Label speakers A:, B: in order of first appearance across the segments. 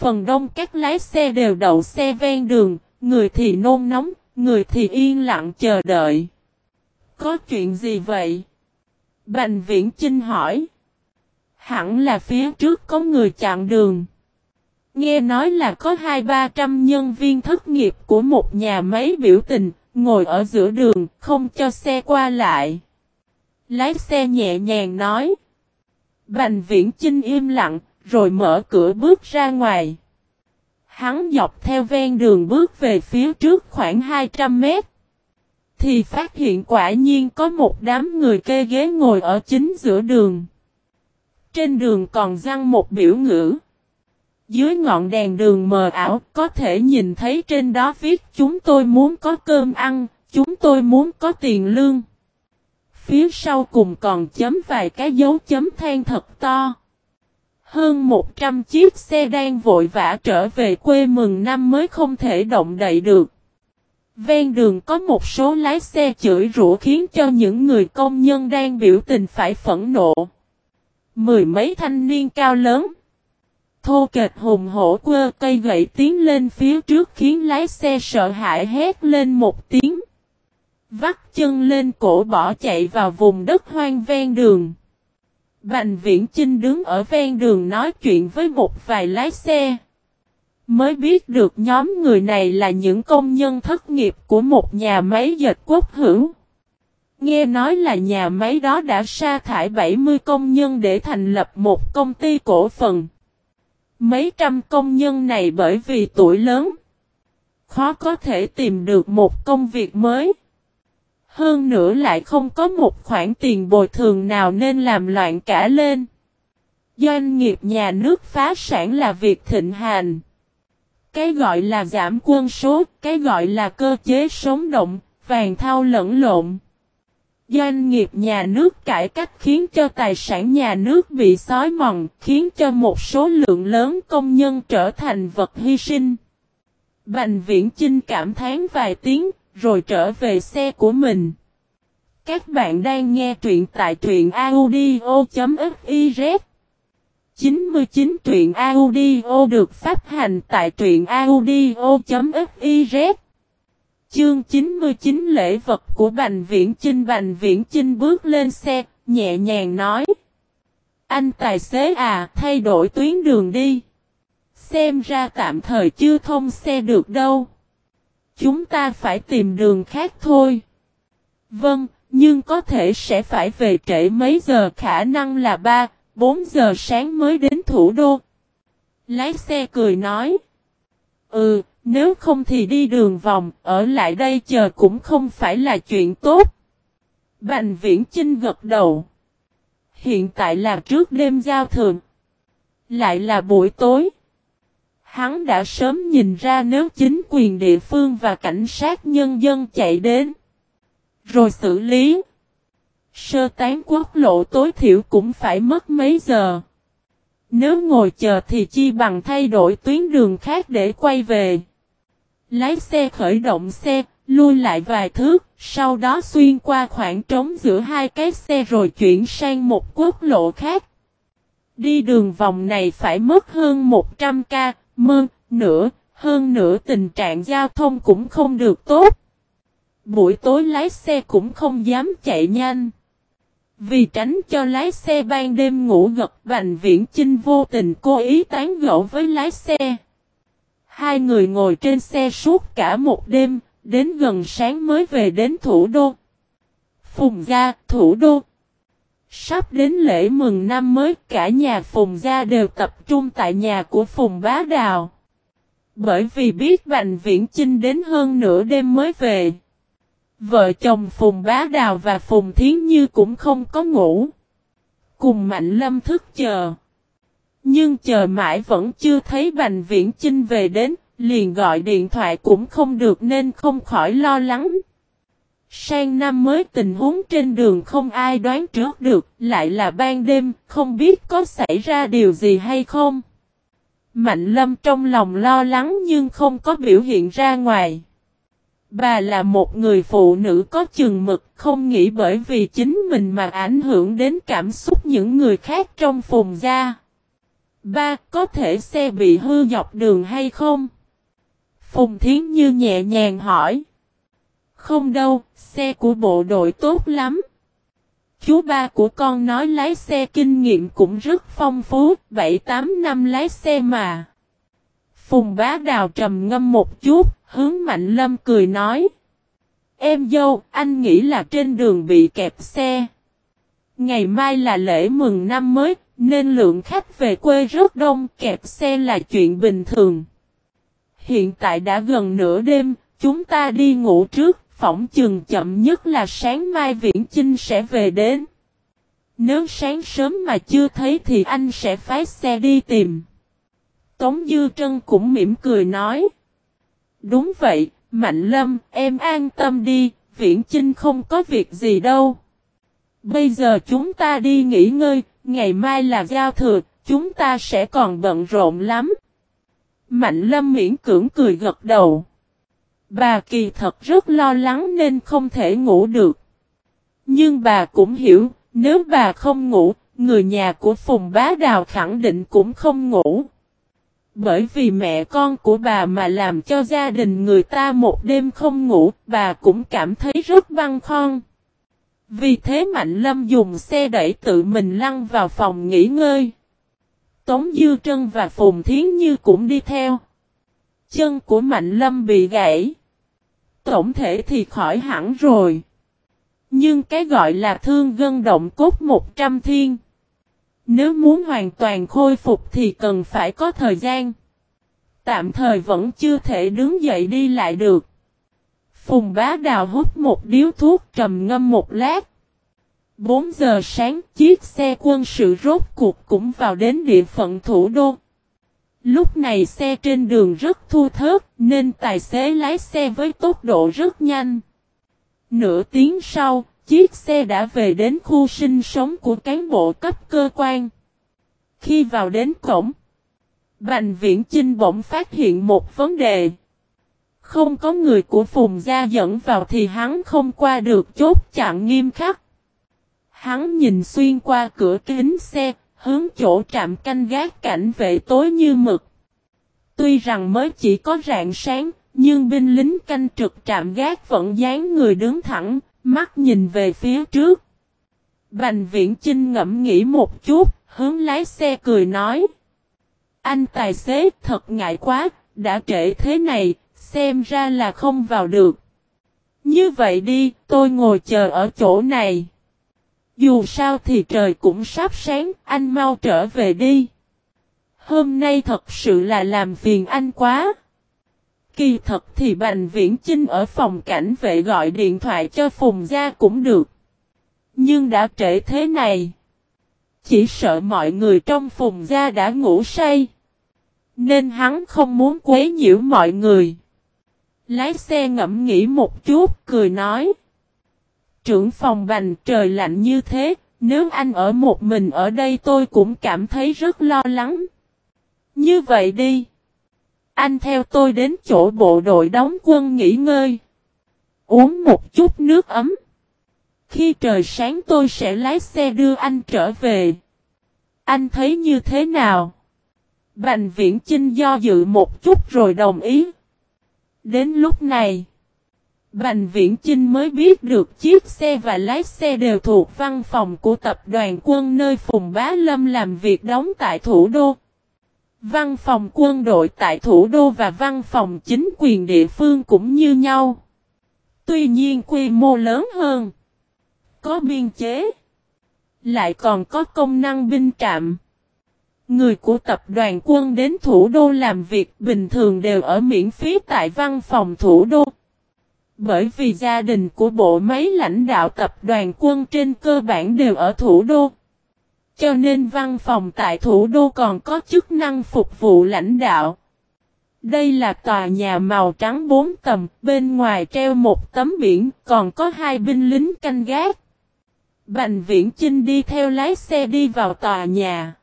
A: Phần đông các lái xe đều đậu xe ven đường, người thì nôn nóng, người thì yên lặng chờ đợi. Có chuyện gì vậy? Bành viễn Chinh hỏi. Hẳn là phía trước có người chặn đường. Nghe nói là có hai ba trăm nhân viên thất nghiệp của một nhà máy biểu tình, ngồi ở giữa đường, không cho xe qua lại. Lái xe nhẹ nhàng nói. Bành viễn Chinh im lặng, rồi mở cửa bước ra ngoài. Hắn dọc theo ven đường bước về phía trước khoảng 200 mét. Thì phát hiện quả nhiên có một đám người kê ghế ngồi ở chính giữa đường. Trên đường còn răng một biểu ngữ. Dưới ngọn đèn đường mờ ảo có thể nhìn thấy trên đó viết chúng tôi muốn có cơm ăn, chúng tôi muốn có tiền lương. Phía sau cùng còn chấm vài cái dấu chấm than thật to. Hơn 100 chiếc xe đang vội vã trở về quê mừng năm mới không thể động đậy được. Ven đường có một số lái xe chửi rủa khiến cho những người công nhân đang biểu tình phải phẫn nộ. Mười mấy thanh niên cao lớn. Thô kệch hùng hổ quơ cây gậy tiến lên phía trước khiến lái xe sợ hãi hét lên một tiếng. Vắt chân lên cổ bỏ chạy vào vùng đất hoang ven đường. Bành viễn Chinh đứng ở ven đường nói chuyện với một vài lái xe. Mới biết được nhóm người này là những công nhân thất nghiệp của một nhà máy dệt quốc hữu. Nghe nói là nhà máy đó đã sa thải 70 công nhân để thành lập một công ty cổ phần. Mấy trăm công nhân này bởi vì tuổi lớn, khó có thể tìm được một công việc mới. Hơn nữa lại không có một khoản tiền bồi thường nào nên làm loạn cả lên. Doanh nghiệp nhà nước phá sản là việc thịnh hành. Cái gọi là giảm quân số, cái gọi là cơ chế sống động, vàng thao lẫn lộn. Doanh nghiệp nhà nước cải cách khiến cho tài sản nhà nước bị xói mòn, khiến cho một số lượng lớn công nhân trở thành vật hy sinh. Bành viễn Chinh cảm thán vài tiếng, rồi trở về xe của mình. Các bạn đang nghe truyện tại truyện audio.fiz 99 truyện audio được phát hành tại truyện audio.fiz Chương 99 lễ vật của Bành Viễn Chinh Bành Viễn Chinh bước lên xe, nhẹ nhàng nói Anh tài xế à, thay đổi tuyến đường đi. Xem ra tạm thời chưa thông xe được đâu. Chúng ta phải tìm đường khác thôi. Vâng, nhưng có thể sẽ phải về trễ mấy giờ khả năng là 3, 4 giờ sáng mới đến thủ đô. Lái xe cười nói. Ừ, nếu không thì đi đường vòng, ở lại đây chờ cũng không phải là chuyện tốt. Bành viễn Chinh gật đầu. Hiện tại là trước đêm giao thường. Lại là buổi tối. Hắn đã sớm nhìn ra nếu chính quyền địa phương và cảnh sát nhân dân chạy đến. Rồi xử lý. Sơ tán quốc lộ tối thiểu cũng phải mất mấy giờ. Nếu ngồi chờ thì chi bằng thay đổi tuyến đường khác để quay về. Lái xe khởi động xe, lui lại vài thước, sau đó xuyên qua khoảng trống giữa hai cái xe rồi chuyển sang một quốc lộ khác. Đi đường vòng này phải mất hơn 100 ca, mơ, nữa, hơn nữa tình trạng giao thông cũng không được tốt. Buổi tối lái xe cũng không dám chạy nhanh. Vì tránh cho lái xe ban đêm ngủ gật Bành Viễn Chinh vô tình cố ý tán gẫu với lái xe. Hai người ngồi trên xe suốt cả một đêm, đến gần sáng mới về đến thủ đô. Phùng Gia, thủ đô. Sắp đến lễ mừng năm mới cả nhà Phùng Gia đều tập trung tại nhà của Phùng Bá Đào. Bởi vì biết Bành Viễn Chinh đến hơn nửa đêm mới về. Vợ chồng Phùng Bá Đào và Phùng Thiến Như cũng không có ngủ. Cùng Mạnh Lâm thức chờ. Nhưng chờ mãi vẫn chưa thấy Bành Viễn Chinh về đến, liền gọi điện thoại cũng không được nên không khỏi lo lắng. Sang năm mới tình huống trên đường không ai đoán trước được, lại là ban đêm, không biết có xảy ra điều gì hay không. Mạnh lâm trong lòng lo lắng nhưng không có biểu hiện ra ngoài. Bà là một người phụ nữ có chừng mực, không nghĩ bởi vì chính mình mà ảnh hưởng đến cảm xúc những người khác trong phùng gia. Ba, có thể xe bị hư dọc đường hay không? Phùng Thiến Như nhẹ nhàng hỏi. Không đâu, xe của bộ đội tốt lắm. Chú ba của con nói lái xe kinh nghiệm cũng rất phong phú, 7-8 năm lái xe mà. Phùng bá đào trầm ngâm một chút, hướng Mạnh Lâm cười nói. Em dâu, anh nghĩ là trên đường bị kẹp xe. Ngày mai là lễ mừng năm mới, nên lượng khách về quê rất đông, kẹp xe là chuyện bình thường. Hiện tại đã gần nửa đêm, chúng ta đi ngủ trước, phỏng chừng chậm nhất là sáng mai Viễn Chinh sẽ về đến. Nếu sáng sớm mà chưa thấy thì anh sẽ phái xe đi tìm. Tống Dư Trân cũng mỉm cười nói. Đúng vậy, Mạnh Lâm, em an tâm đi, Viễn Chinh không có việc gì đâu. Bây giờ chúng ta đi nghỉ ngơi, ngày mai là giao thừa, chúng ta sẽ còn bận rộn lắm. Mạnh Lâm miễn cưỡng cười gật đầu. Bà kỳ thật rất lo lắng nên không thể ngủ được. Nhưng bà cũng hiểu, nếu bà không ngủ, người nhà của Phùng Bá Đào khẳng định cũng không ngủ. Bởi vì mẹ con của bà mà làm cho gia đình người ta một đêm không ngủ, bà cũng cảm thấy rất băng khoăn. Vì thế Mạnh Lâm dùng xe đẩy tự mình lăn vào phòng nghỉ ngơi. Tống Dư Trân và Phùng Thiến Như cũng đi theo. Chân của Mạnh Lâm bị gãy. Tổng thể thì khỏi hẳn rồi. Nhưng cái gọi là thương gân động cốt 100 thiên. Nếu muốn hoàn toàn khôi phục thì cần phải có thời gian. Tạm thời vẫn chưa thể đứng dậy đi lại được. Phùng bá đào hút một điếu thuốc trầm ngâm một lát. 4 giờ sáng, chiếc xe quân sự rốt cuộc cũng vào đến địa phận thủ đô. Lúc này xe trên đường rất thu thớt nên tài xế lái xe với tốc độ rất nhanh. Nửa tiếng sau, chiếc xe đã về đến khu sinh sống của cán bộ cấp cơ quan. Khi vào đến cổng, Bành Viễn Chinh bỗng phát hiện một vấn đề. Không có người của Phùng Gia dẫn vào thì hắn không qua được chốt chặn nghiêm khắc. Hắn nhìn xuyên qua cửa kính xe, hướng chỗ trạm canh gác cảnh vệ tối như mực. Tuy rằng mới chỉ có rạng sáng, nhưng binh lính canh trực trạm gác vẫn dán người đứng thẳng, mắt nhìn về phía trước. Bành viễn Trinh ngẫm nghĩ một chút, hướng lái xe cười nói. Anh tài xế thật ngại quá, đã trễ thế này, xem ra là không vào được. Như vậy đi, tôi ngồi chờ ở chỗ này. Dù sao thì trời cũng sắp sáng, anh mau trở về đi. Hôm nay thật sự là làm phiền anh quá. Kỳ thật thì Bành Viễn Chinh ở phòng cảnh vệ gọi điện thoại cho Phùng Gia cũng được. Nhưng đã trễ thế này. Chỉ sợ mọi người trong Phùng Gia đã ngủ say. Nên hắn không muốn quấy nhiễu mọi người. Lái xe ngẫm nghĩ một chút, cười nói. Trưởng phòng bành trời lạnh như thế, nếu anh ở một mình ở đây tôi cũng cảm thấy rất lo lắng. Như vậy đi. Anh theo tôi đến chỗ bộ đội đóng quân nghỉ ngơi. Uống một chút nước ấm. Khi trời sáng tôi sẽ lái xe đưa anh trở về. Anh thấy như thế nào? Bành viễn Chinh do dự một chút rồi đồng ý. Đến lúc này, Bành Viễn Chinh mới biết được chiếc xe và lái xe đều thuộc văn phòng của tập đoàn quân nơi Phùng Bá Lâm làm việc đóng tại thủ đô. Văn phòng quân đội tại thủ đô và văn phòng chính quyền địa phương cũng như nhau. Tuy nhiên quy mô lớn hơn. Có biên chế. Lại còn có công năng binh trạm. Người của tập đoàn quân đến thủ đô làm việc bình thường đều ở miễn phí tại văn phòng thủ đô. Bởi vì gia đình của bộ máy lãnh đạo tập đoàn quân trên cơ bản đều ở thủ đô. Cho nên văn phòng tại thủ đô còn có chức năng phục vụ lãnh đạo. Đây là tòa nhà màu trắng bốn tầng, bên ngoài treo một tấm biển, còn có hai binh lính canh gác. Bành viễn Chinh đi theo lái xe đi vào tòa nhà.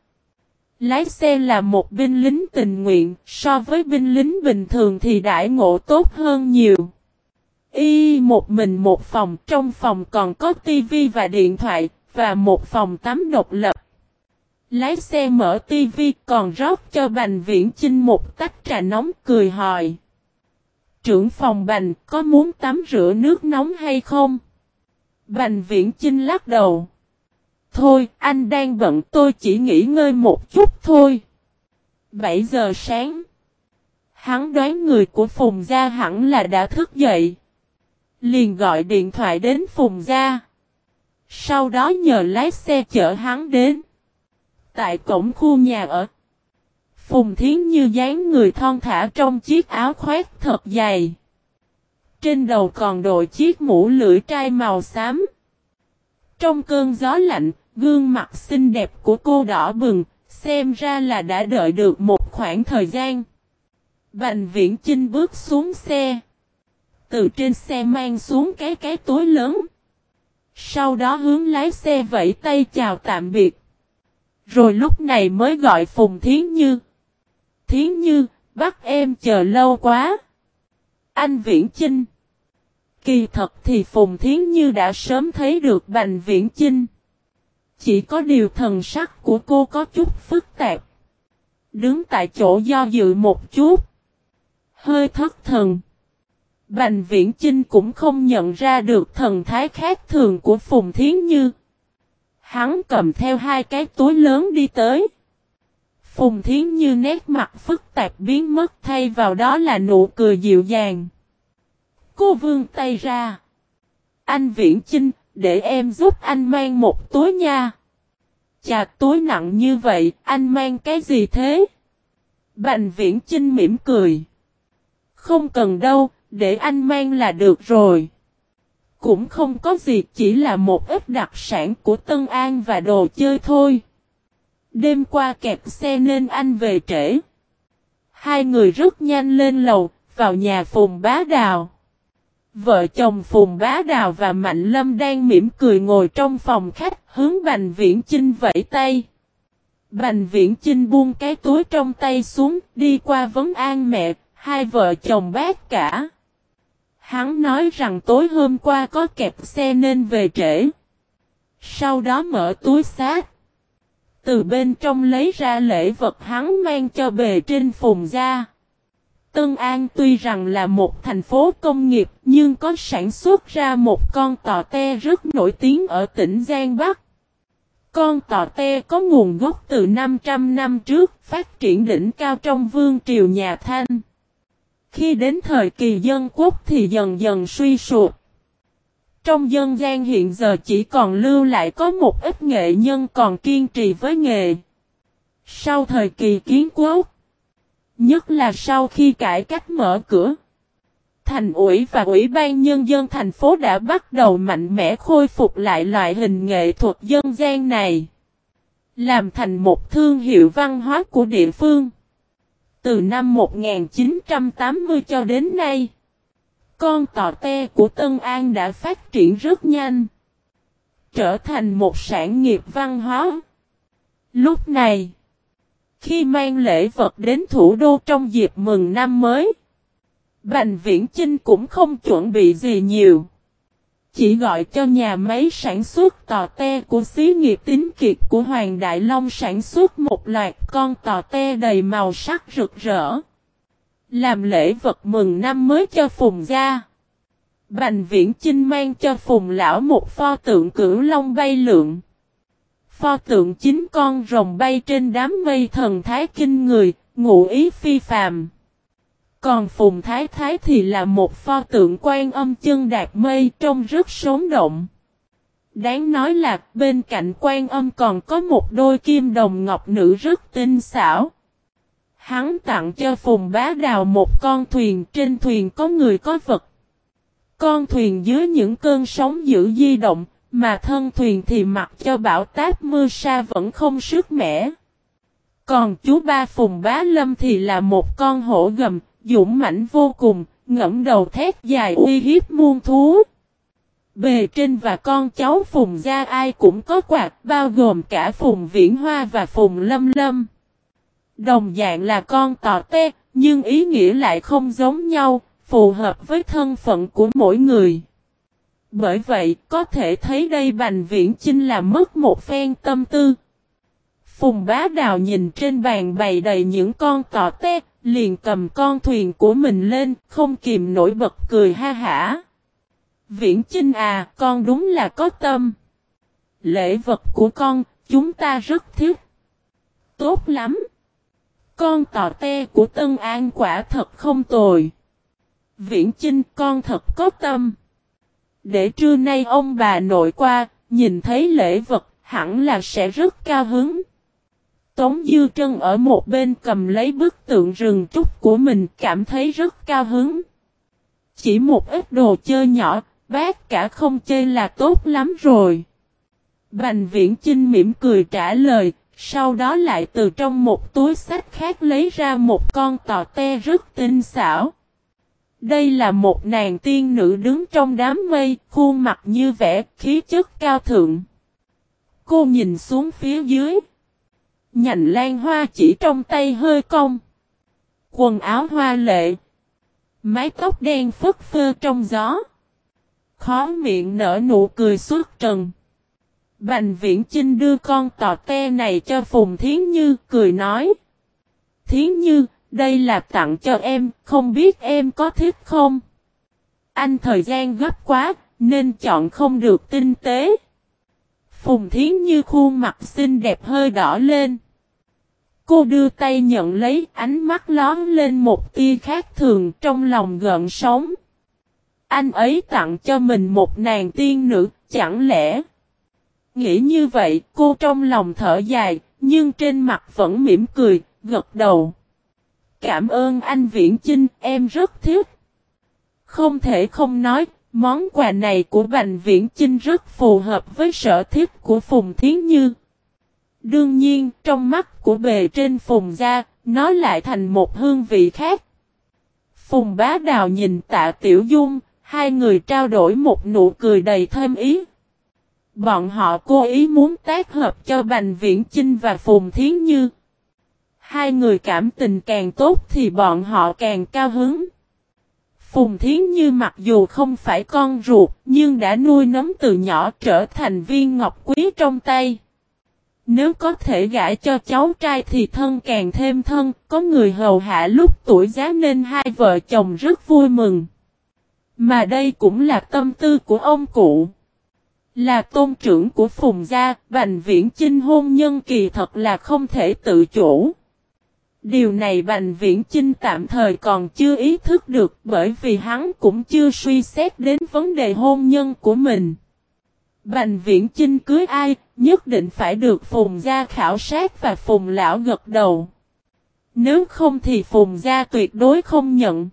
A: Lái xe là một binh lính tình nguyện, so với binh lính bình thường thì đãi ngộ tốt hơn nhiều. Y một mình một phòng, trong phòng còn có tivi và điện thoại, và một phòng tắm độc lập. Lái xe mở tivi còn rót cho Bành Viễn Chinh một tách trà nóng cười hỏi. Trưởng phòng Bành có muốn tắm rửa nước nóng hay không? Bành Viễn Chinh lắc đầu. Thôi, anh đang bận tôi chỉ nghỉ ngơi một chút thôi. 7 giờ sáng. Hắn đoán người của Phùng Gia hẳn là đã thức dậy. Liền gọi điện thoại đến Phùng Gia. Sau đó nhờ lái xe chở hắn đến. Tại cổng khu nhà ở. Phùng Thiến Như dáng người thon thả trong chiếc áo khoét thật dày. Trên đầu còn đội chiếc mũ lưỡi trai màu xám. Trong cơn gió lạnh, gương mặt xinh đẹp của cô đỏ bừng, xem ra là đã đợi được một khoảng thời gian. Bành viễn Chinh bước xuống xe. Từ trên xe mang xuống cái cái túi lớn. Sau đó hướng lái xe vẫy tay chào tạm biệt. Rồi lúc này mới gọi Phùng Thiến Như. Thiến Như, bắt em chờ lâu quá. Anh Viễn Chinh. Kỳ thật thì Phùng Thiến Như đã sớm thấy được Bành Viễn Chinh. Chỉ có điều thần sắc của cô có chút phức tạp. Đứng tại chỗ do dự một chút. Hơi thất thần. Bành Viễn Chinh cũng không nhận ra được thần thái khác thường của Phùng Thiến Như. Hắn cầm theo hai cái túi lớn đi tới. Phùng Thiến Như nét mặt phức tạp biến mất thay vào đó là nụ cười dịu dàng. Cô vương tay ra. Anh Viễn Chinh, để em giúp anh mang một túi nha. Chà túi nặng như vậy, anh mang cái gì thế? Bành Viễn Chinh mỉm cười. Không cần đâu, để anh mang là được rồi. Cũng không có gì chỉ là một ít đặc sản của Tân An và đồ chơi thôi. Đêm qua kẹp xe nên anh về trễ. Hai người rất nhanh lên lầu, vào nhà Phùng Bá Đào. Vợ chồng Phùng Bá Đào và Mạnh Lâm đang mỉm cười ngồi trong phòng khách hướng Bành Viễn Chinh vẫy tay. Bành Viễn Chinh buông cái túi trong tay xuống, đi qua vấn an mẹ, hai vợ chồng bác cả. Hắn nói rằng tối hôm qua có kẹp xe nên về trễ. Sau đó mở túi xác. Từ bên trong lấy ra lễ vật hắn mang cho bề trên phùng gia. Tân An tuy rằng là một thành phố công nghiệp, nhưng có sản xuất ra một con tò te rất nổi tiếng ở tỉnh Giang Bắc. Con tò te có nguồn gốc từ 500 năm trước, phát triển đỉnh cao trong vương triều nhà Thanh. Khi đến thời kỳ dân quốc thì dần dần suy sụp. Trong dân gian hiện giờ chỉ còn lưu lại có một ít nghệ nhân còn kiên trì với nghề. Sau thời kỳ kiến quốc, nhất là sau khi cải cách mở cửa, thành ủy và ủy ban nhân dân thành phố đã bắt đầu mạnh mẽ khôi phục lại loại hình nghệ thuật dân gian này, làm thành một thương hiệu văn hóa của địa phương. Từ năm 1980 cho đến nay, con tò te của Tân An đã phát triển rất nhanh, trở thành một sản nghiệp văn hóa. Lúc này, khi mang lễ vật đến thủ đô trong dịp mừng năm mới, Bành Viễn Chinh cũng không chuẩn bị gì nhiều. Chỉ gọi cho nhà máy sản xuất tò te của xí nghiệp tính kiệt của Hoàng Đại Long sản xuất một loạt con tò te đầy màu sắc rực rỡ. Làm lễ vật mừng năm mới cho Phùng Gia. Bành Viễn Chinh mang cho Phùng Lão một pho tượng cửu long bay lượn. Pho tượng chính con rồng bay trên đám mây thần thái kinh người, ngụ ý phi phàm. Còn Phùng Thái Thái thì là một pho tượng quan âm chân đạt mây trông rất sống động. Đáng nói là bên cạnh quan âm còn có một đôi kim đồng ngọc nữ rất tinh xảo. Hắn tặng cho Phùng Bá Đào một con thuyền trên thuyền có người có vật. Con thuyền dưới những cơn sóng dữ di động, mà thân thuyền thì mặc cho bão táp mưa sa vẫn không sức mẻ. Còn chú ba Phùng Bá Lâm thì là một con hổ gầm, dũng mãnh vô cùng, ngẫm đầu thét dài uy hiếp muôn thú. Bề trên và con cháu Phùng Gia ai cũng có quạt, bao gồm cả Phùng Viễn Hoa và Phùng Lâm Lâm. Đồng dạng là con tò te, nhưng ý nghĩa lại không giống nhau, phù hợp với thân phận của mỗi người. Bởi vậy, có thể thấy đây Bành Viễn Chinh là mất một phen tâm tư. Phùng bá đào nhìn trên bàn bày đầy những con tò te, liền cầm con thuyền của mình lên, không kìm nổi bật cười ha hả. Viễn Chinh à, con đúng là có tâm. Lễ vật của con, chúng ta rất thích. Tốt lắm. Con tò te của Tân An quả thật không tồi. Viễn Chinh con thật có tâm. Để trưa nay ông bà nội qua, nhìn thấy lễ vật, hẳn là sẽ rất cao hứng. Tống Dư Trân ở một bên cầm lấy bức tượng rừng trúc của mình cảm thấy rất cao hứng. Chỉ một ít đồ chơi nhỏ, bác cả không chơi là tốt lắm rồi. Bành viễn Trinh mỉm cười trả lời, sau đó lại từ trong một túi sách khác lấy ra một con tò te rất tinh xảo. Đây là một nàng tiên nữ đứng trong đám mây, khuôn mặt như vẻ, khí chất cao thượng. Cô nhìn xuống phía dưới. Nhành lan hoa chỉ trong tay hơi cong. Quần áo hoa lệ. Mái tóc đen phất phơ trong gió. Khó miệng nở nụ cười suốt trần. Bành viễn Trinh đưa con tò te này cho Phùng Thiến Như cười nói. Thiến Như, đây là tặng cho em, không biết em có thích không? Anh thời gian gấp quá, nên chọn không được tinh tế. Phùng Thiến Như khuôn mặt xinh đẹp hơi đỏ lên. Cô đưa tay nhận lấy ánh mắt lón lên một tia khác thường trong lòng gợn sóng. Anh ấy tặng cho mình một nàng tiên nữ, chẳng lẽ? Nghĩ như vậy, cô trong lòng thở dài, nhưng trên mặt vẫn mỉm cười, gật đầu. Cảm ơn anh Viễn Chinh, em rất thích. Không thể không nói, món quà này của Bành Viễn Chinh rất phù hợp với sở thích của Phùng Thiến Như. Đương nhiên, trong mắt của bề trên Phùng gia, nó lại thành một hương vị khác. Phùng bá đào nhìn tạ Tiểu Dung, hai người trao đổi một nụ cười đầy thêm ý. Bọn họ cố ý muốn tác hợp cho Bành Viễn Chinh và Phùng Thiến Như. Hai người cảm tình càng tốt thì bọn họ càng cao hứng. Phùng Thiến Như mặc dù không phải con ruột nhưng đã nuôi nấm từ nhỏ trở thành viên ngọc quý trong tay. Nếu có thể gả cho cháu trai thì thân càng thêm thân, có người hầu hạ lúc tuổi giá nên hai vợ chồng rất vui mừng. Mà đây cũng là tâm tư của ông cụ. Là tôn trưởng của Phùng Gia, Bành Viễn Chinh hôn nhân kỳ thật là không thể tự chủ. Điều này Bành Viễn Chinh tạm thời còn chưa ý thức được bởi vì hắn cũng chưa suy xét đến vấn đề hôn nhân của mình. Bành Viễn Chinh cưới ai, nhất định phải được Phùng Gia khảo sát và Phùng Lão gật đầu. Nếu không thì Phùng Gia tuyệt đối không nhận.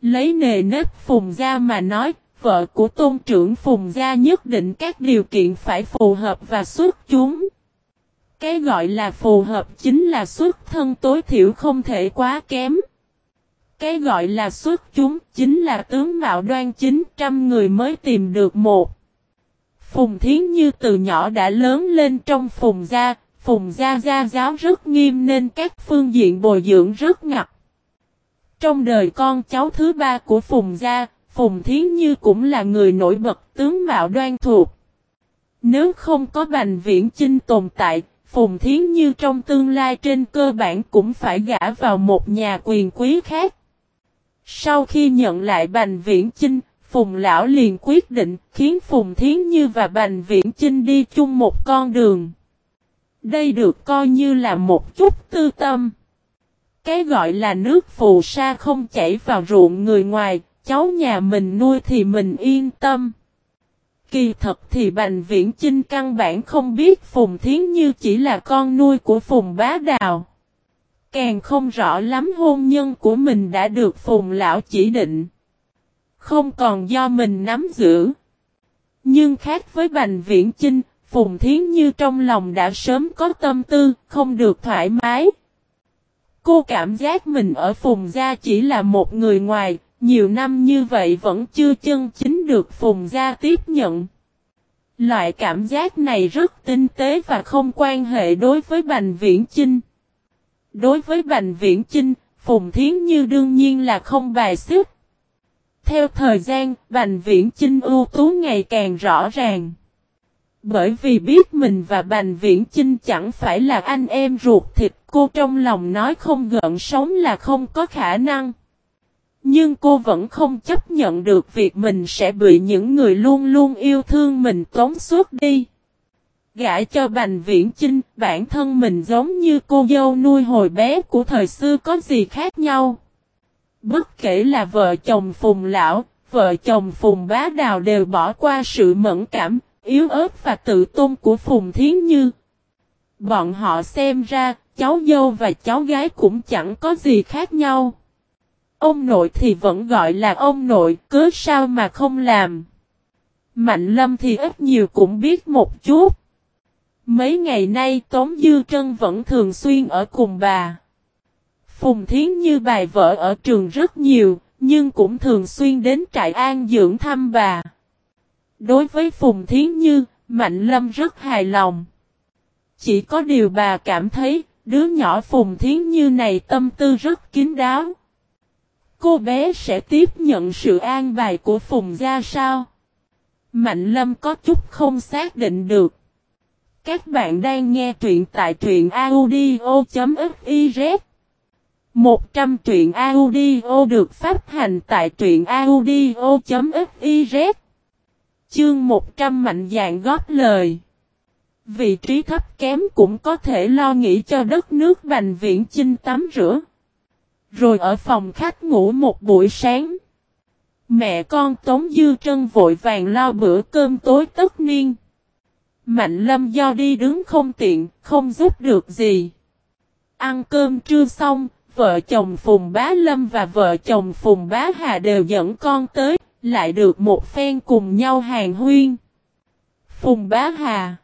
A: Lấy nề nếp Phùng Gia mà nói, vợ của tôn trưởng Phùng Gia nhất định các điều kiện phải phù hợp và xuất chúng. Cái gọi là phù hợp chính là xuất thân tối thiểu không thể quá kém. Cái gọi là xuất chúng chính là tướng mạo đoan chính trăm người mới tìm được một. Phùng Thiến Như từ nhỏ đã lớn lên trong Phùng Gia, Phùng Gia gia giáo rất nghiêm nên các phương diện bồi dưỡng rất ngặt. Trong đời con cháu thứ ba của Phùng Gia, Phùng Thiến Như cũng là người nổi bật tướng mạo đoan thuộc. Nếu không có Bành Viễn Chinh tồn tại, Phùng Thiến Như trong tương lai trên cơ bản cũng phải gả vào một nhà quyền quý khác. Sau khi nhận lại Bành Viễn Chinh, Phùng Lão liền quyết định khiến Phùng Thiến Như và Bành Viễn Chinh đi chung một con đường. Đây được coi như là một chút tư tâm. Cái gọi là nước phù sa không chảy vào ruộng người ngoài, cháu nhà mình nuôi thì mình yên tâm. Kỳ thật thì Bành Viễn Chinh căn bản không biết Phùng Thiến Như chỉ là con nuôi của Phùng Bá Đào. Càng không rõ lắm hôn nhân của mình đã được Phùng Lão chỉ định. Không còn do mình nắm giữ. Nhưng khác với Bành Viễn Chinh, Phùng Thiến Như trong lòng đã sớm có tâm tư, không được thoải mái. Cô cảm giác mình ở Phùng Gia chỉ là một người ngoài, nhiều năm như vậy vẫn chưa chân chính được Phùng Gia tiếp nhận. Loại cảm giác này rất tinh tế và không quan hệ đối với Bành Viễn Chinh. Đối với Bành Viễn Chinh, Phùng Thiến Như đương nhiên là không bài xích. Theo thời gian, Bành Viễn Chinh ưu tú ngày càng rõ ràng. Bởi vì biết mình và Bành Viễn Chinh chẳng phải là anh em ruột thịt cô trong lòng nói không gợn sống là không có khả năng. Nhưng cô vẫn không chấp nhận được việc mình sẽ bị những người luôn luôn yêu thương mình tốn suốt đi. Gã cho Bành Viễn Chinh, bản thân mình giống như cô dâu nuôi hồi bé của thời xưa có gì khác nhau. Bất kể là vợ chồng Phùng Lão, vợ chồng Phùng Bá Đào đều bỏ qua sự mẫn cảm, yếu ớt và tự tôn của Phùng Thiến Như. Bọn họ xem ra, cháu dâu và cháu gái cũng chẳng có gì khác nhau. Ông nội thì vẫn gọi là ông nội, cứ sao mà không làm. Mạnh lâm thì ít nhiều cũng biết một chút. Mấy ngày nay Tống Dư Trân vẫn thường xuyên ở cùng bà. Phùng Thiến Như bài vợ ở trường rất nhiều, nhưng cũng thường xuyên đến trại an dưỡng thăm bà. Đối với Phùng Thiến Như, Mạnh Lâm rất hài lòng. Chỉ có điều bà cảm thấy, đứa nhỏ Phùng Thiến Như này tâm tư rất kín đáo. Cô bé sẽ tiếp nhận sự an bài của Phùng gia sao? Mạnh Lâm có chút không xác định được. Các bạn đang nghe truyện tại truyện audio.fif 100 truyện audio được phát hành tại truyện audio.fiz Chương 100 mạnh dạng góp lời Vị trí thấp kém cũng có thể lo nghĩ cho đất nước Bành Viễn Chinh tắm rửa. Rồi ở phòng khách ngủ một buổi sáng. Mẹ con Tống Dư Trân vội vàng lo bữa cơm tối tất niên. Mạnh lâm do đi đứng không tiện, không giúp được gì. Ăn cơm trưa xong, vợ chồng Phùng Bá Lâm và vợ chồng Phùng Bá Hà đều dẫn con tới, lại được một phen cùng nhau hàng huyên. Phùng Bá Hà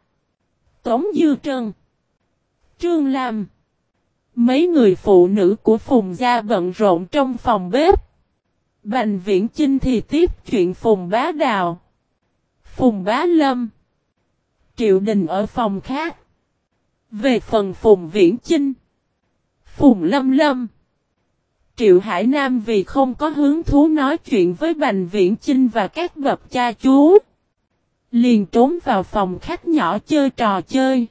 A: Tống Dư Trân Trương Lam Mấy người phụ nữ của Phùng gia bận rộn trong phòng bếp. Bành Viễn Chinh thì tiếp chuyện Phùng Bá Đào. Phùng Bá Lâm. Triệu Đình ở phòng khác. Về phần Phùng Viễn Chinh. Phùng Lâm Lâm. Triệu Hải Nam vì không có hứng thú nói chuyện với Bành Viễn Chinh và các bậc cha chú. Liền trốn vào phòng khách nhỏ chơi trò chơi.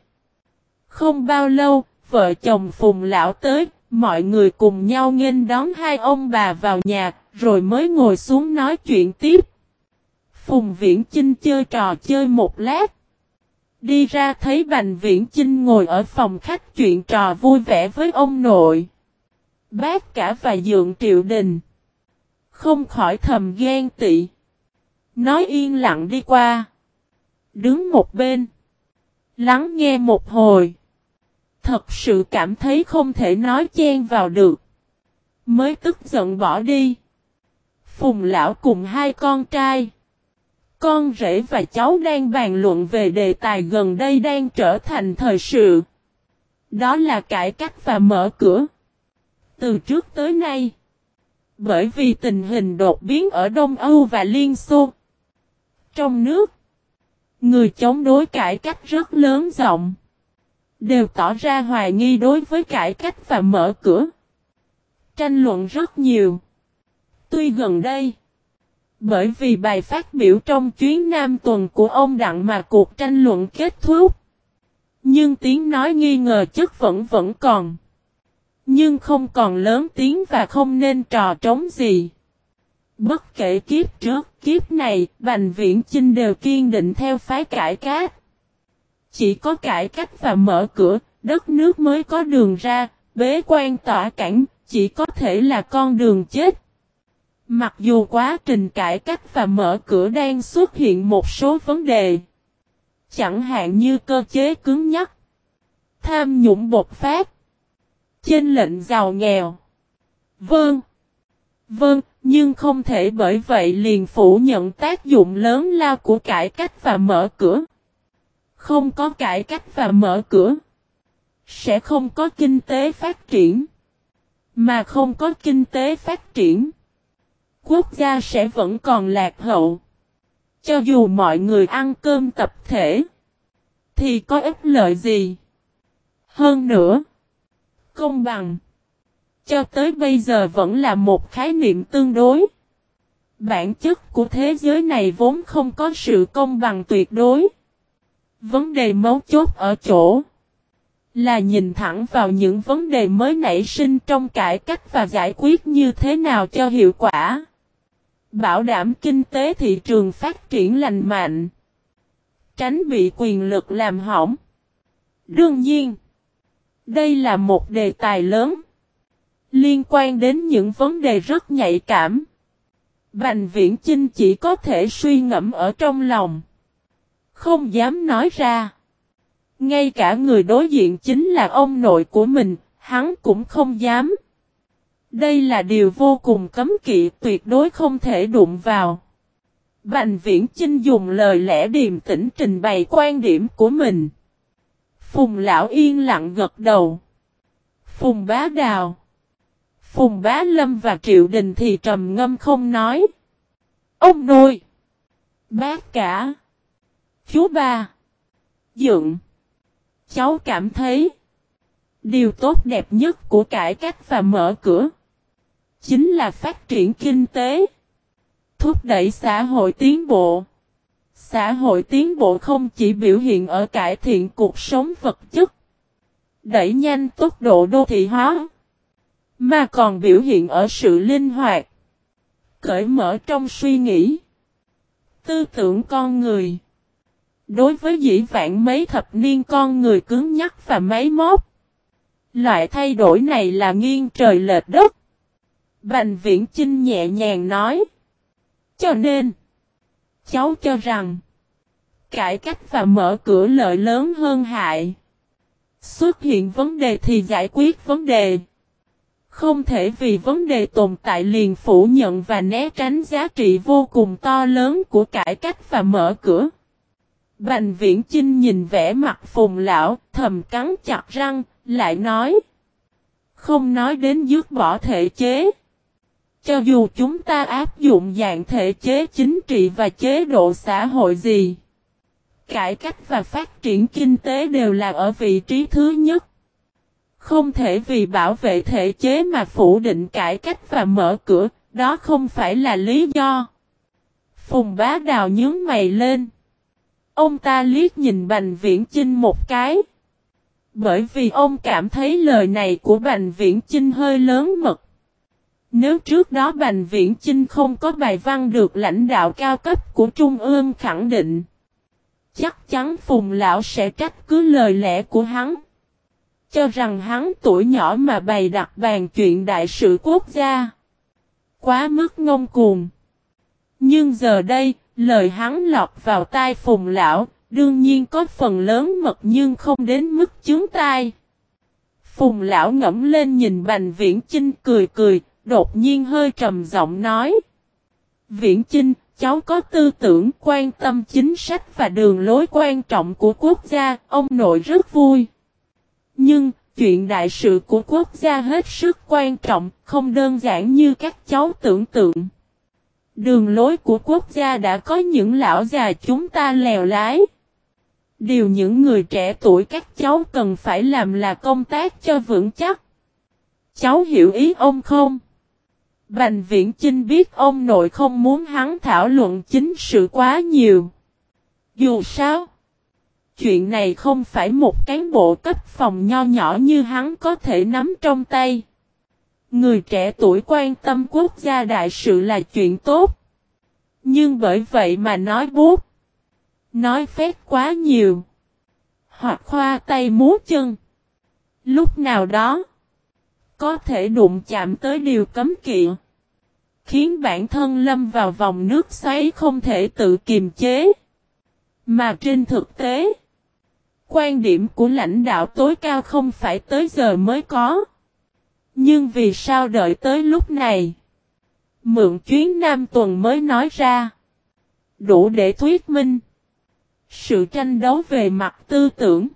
A: Không bao lâu, vợ chồng Phùng Lão tới, mọi người cùng nhau nghênh đón hai ông bà vào nhà, rồi mới ngồi xuống nói chuyện tiếp. Phùng Viễn Chinh chơi trò chơi một lát. Đi ra thấy Bành Viễn Chinh ngồi ở phòng khách chuyện trò vui vẻ với ông nội. Bác cả và dượng triệu đình. Không khỏi thầm ghen tị. Nói yên lặng đi qua. Đứng một bên. Lắng nghe một hồi. Thật sự cảm thấy không thể nói chen vào được. Mới tức giận bỏ đi. Phùng lão cùng hai con trai. Con rể và cháu đang bàn luận về đề tài gần đây đang trở thành thời sự. Đó là cải cách và mở cửa. Từ trước tới nay. Bởi vì tình hình đột biến ở Đông Âu và Liên Xô. Trong nước. Người chống đối cải cách rất lớn rộng đều tỏ ra hoài nghi đối với cải cách và mở cửa. Tranh luận rất nhiều. Tuy gần đây, bởi vì bài phát biểu trong chuyến Nam tuần của ông Đặng mà cuộc tranh luận kết thúc. Nhưng tiếng nói nghi ngờ chất vẫn vẫn còn. Nhưng không còn lớn tiếng và không nên trò trống gì. Bất kể kiếp trước, kiếp này, Bành Viễn Chinh đều kiên định theo phái cải cách. Chỉ có cải cách và mở cửa, đất nước mới có đường ra, bế quan tỏa cảnh, chỉ có thể là con đường chết. Mặc dù quá trình cải cách và mở cửa đang xuất hiện một số vấn đề. Chẳng hạn như cơ chế cứng nhắc, tham nhũng bột phát, trên lệnh giàu nghèo. Vâng, vâng, nhưng không thể bởi vậy liền phủ nhận tác dụng lớn lao của cải cách và mở cửa. Không có cải cách và mở cửa. Sẽ không có kinh tế phát triển. Mà không có kinh tế phát triển. Quốc gia sẽ vẫn còn lạc hậu. Cho dù mọi người ăn cơm tập thể. Thì có ích lợi gì? Hơn nữa. Công bằng. Cho tới bây giờ vẫn là một khái niệm tương đối. Bản chất của thế giới này vốn không có sự công bằng tuyệt đối. Vấn đề mấu chốt ở chỗ là nhìn thẳng vào những vấn đề mới nảy sinh trong cải cách và giải quyết như thế nào cho hiệu quả. Bảo đảm kinh tế thị trường phát triển lành mạnh. Tránh bị quyền lực làm hỏng. Đương nhiên, đây là một đề tài lớn. Liên quan đến những vấn đề rất nhạy cảm. Bành viễn Chinh chỉ có thể suy ngẫm ở trong lòng. Không dám nói ra. Ngay cả người đối diện chính là ông nội của mình, hắn cũng không dám. Đây là điều vô cùng cấm kỵ tuyệt đối không thể đụng vào. Bành viễn Chinh dùng lời lẽ điềm tĩnh trình bày quan điểm của mình. Phùng lão yên lặng gật đầu. Phùng bá đào. Phùng bá lâm và triệu đình thì trầm ngâm không nói. Ông nuôi, Bác cả. Chú ba. Dựng. Cháu cảm thấy. Điều tốt đẹp nhất của cải cách và mở cửa. Chính là phát triển kinh tế. Thúc đẩy xã hội tiến bộ. Xã hội tiến bộ không chỉ biểu hiện ở cải thiện cuộc sống vật chất. Đẩy nhanh tốc độ đô thị hóa. Mà còn biểu hiện ở sự linh hoạt. Cởi mở trong suy nghĩ. Tư tưởng con người. Đối với dĩ vãng mấy thập niên con người cứng nhắc và máy móc. Loại thay đổi này là nghiêng trời lệch đất. Bành viễn Chinh nhẹ nhàng nói. Cho nên, cháu cho rằng, cải cách và mở cửa lợi lớn hơn hại. Xuất hiện vấn đề thì giải quyết vấn đề. Không thể vì vấn đề tồn tại liền phủ nhận và né tránh giá trị vô cùng to lớn của cải cách và mở cửa. Bành viễn Chinh nhìn vẻ mặt phùng lão, thầm cắn chặt răng, lại nói. Không nói đến dứt bỏ thể chế. Cho dù chúng ta áp dụng dạng thể chế chính trị và chế độ xã hội gì, cải cách và phát triển kinh tế đều là ở vị trí thứ nhất. Không thể vì bảo vệ thể chế mà phủ định cải cách và mở cửa, đó không phải là lý do. Phùng bá đào nhướng mày lên. Ông ta liếc nhìn Bành Viễn Chinh một cái. Bởi vì ông cảm thấy lời này của Bành Viễn Chinh hơi lớn mật. Nếu trước đó Bành Viễn Chinh không có bài văn được lãnh đạo cao cấp của Trung ương khẳng định, chắc chắn Phùng Lão sẽ trách cứ lời lẽ của hắn. Cho rằng hắn tuổi nhỏ mà bày đặt bàn chuyện đại sự quốc gia. Quá mức ngông cuồng. Nhưng giờ đây, lời hắn lọt vào tai Phùng Lão, đương nhiên có phần lớn mật nhưng không đến mức chướng tai. Phùng Lão ngẫm lên nhìn Bành Viễn Chinh cười cười, đột nhiên hơi trầm giọng nói. Viễn Chinh, cháu có tư tưởng quan tâm chính sách và đường lối quan trọng của quốc gia, ông nội rất vui. Nhưng, chuyện đại sự của quốc gia hết sức quan trọng, không đơn giản như các cháu tưởng tượng. Đường lối của quốc gia đã có những lão già chúng ta lèo lái. Điều những người trẻ tuổi các cháu cần phải làm là công tác cho vững chắc. Cháu hiểu ý ông không? Bành viễn Chinh biết ông nội không muốn hắn thảo luận chính sự quá nhiều. Dù sao, chuyện này không phải một cán bộ cấp phòng nho nhỏ như hắn có thể nắm trong tay. Người trẻ tuổi quan tâm quốc gia đại sự là chuyện tốt. Nhưng bởi vậy mà nói bút. Nói phép quá nhiều. Hoặc khoa tay múa chân. Lúc nào đó. Có thể đụng chạm tới điều cấm kỵ. Khiến bản thân lâm vào vòng nước xoáy không thể tự kiềm chế. Mà trên thực tế. Quan điểm của lãnh đạo tối cao không phải tới giờ mới có. Nhưng vì sao đợi tới lúc này? Mượn chuyến Nam tuần mới nói ra. Đủ để thuyết minh. Sự tranh đấu về mặt tư tưởng.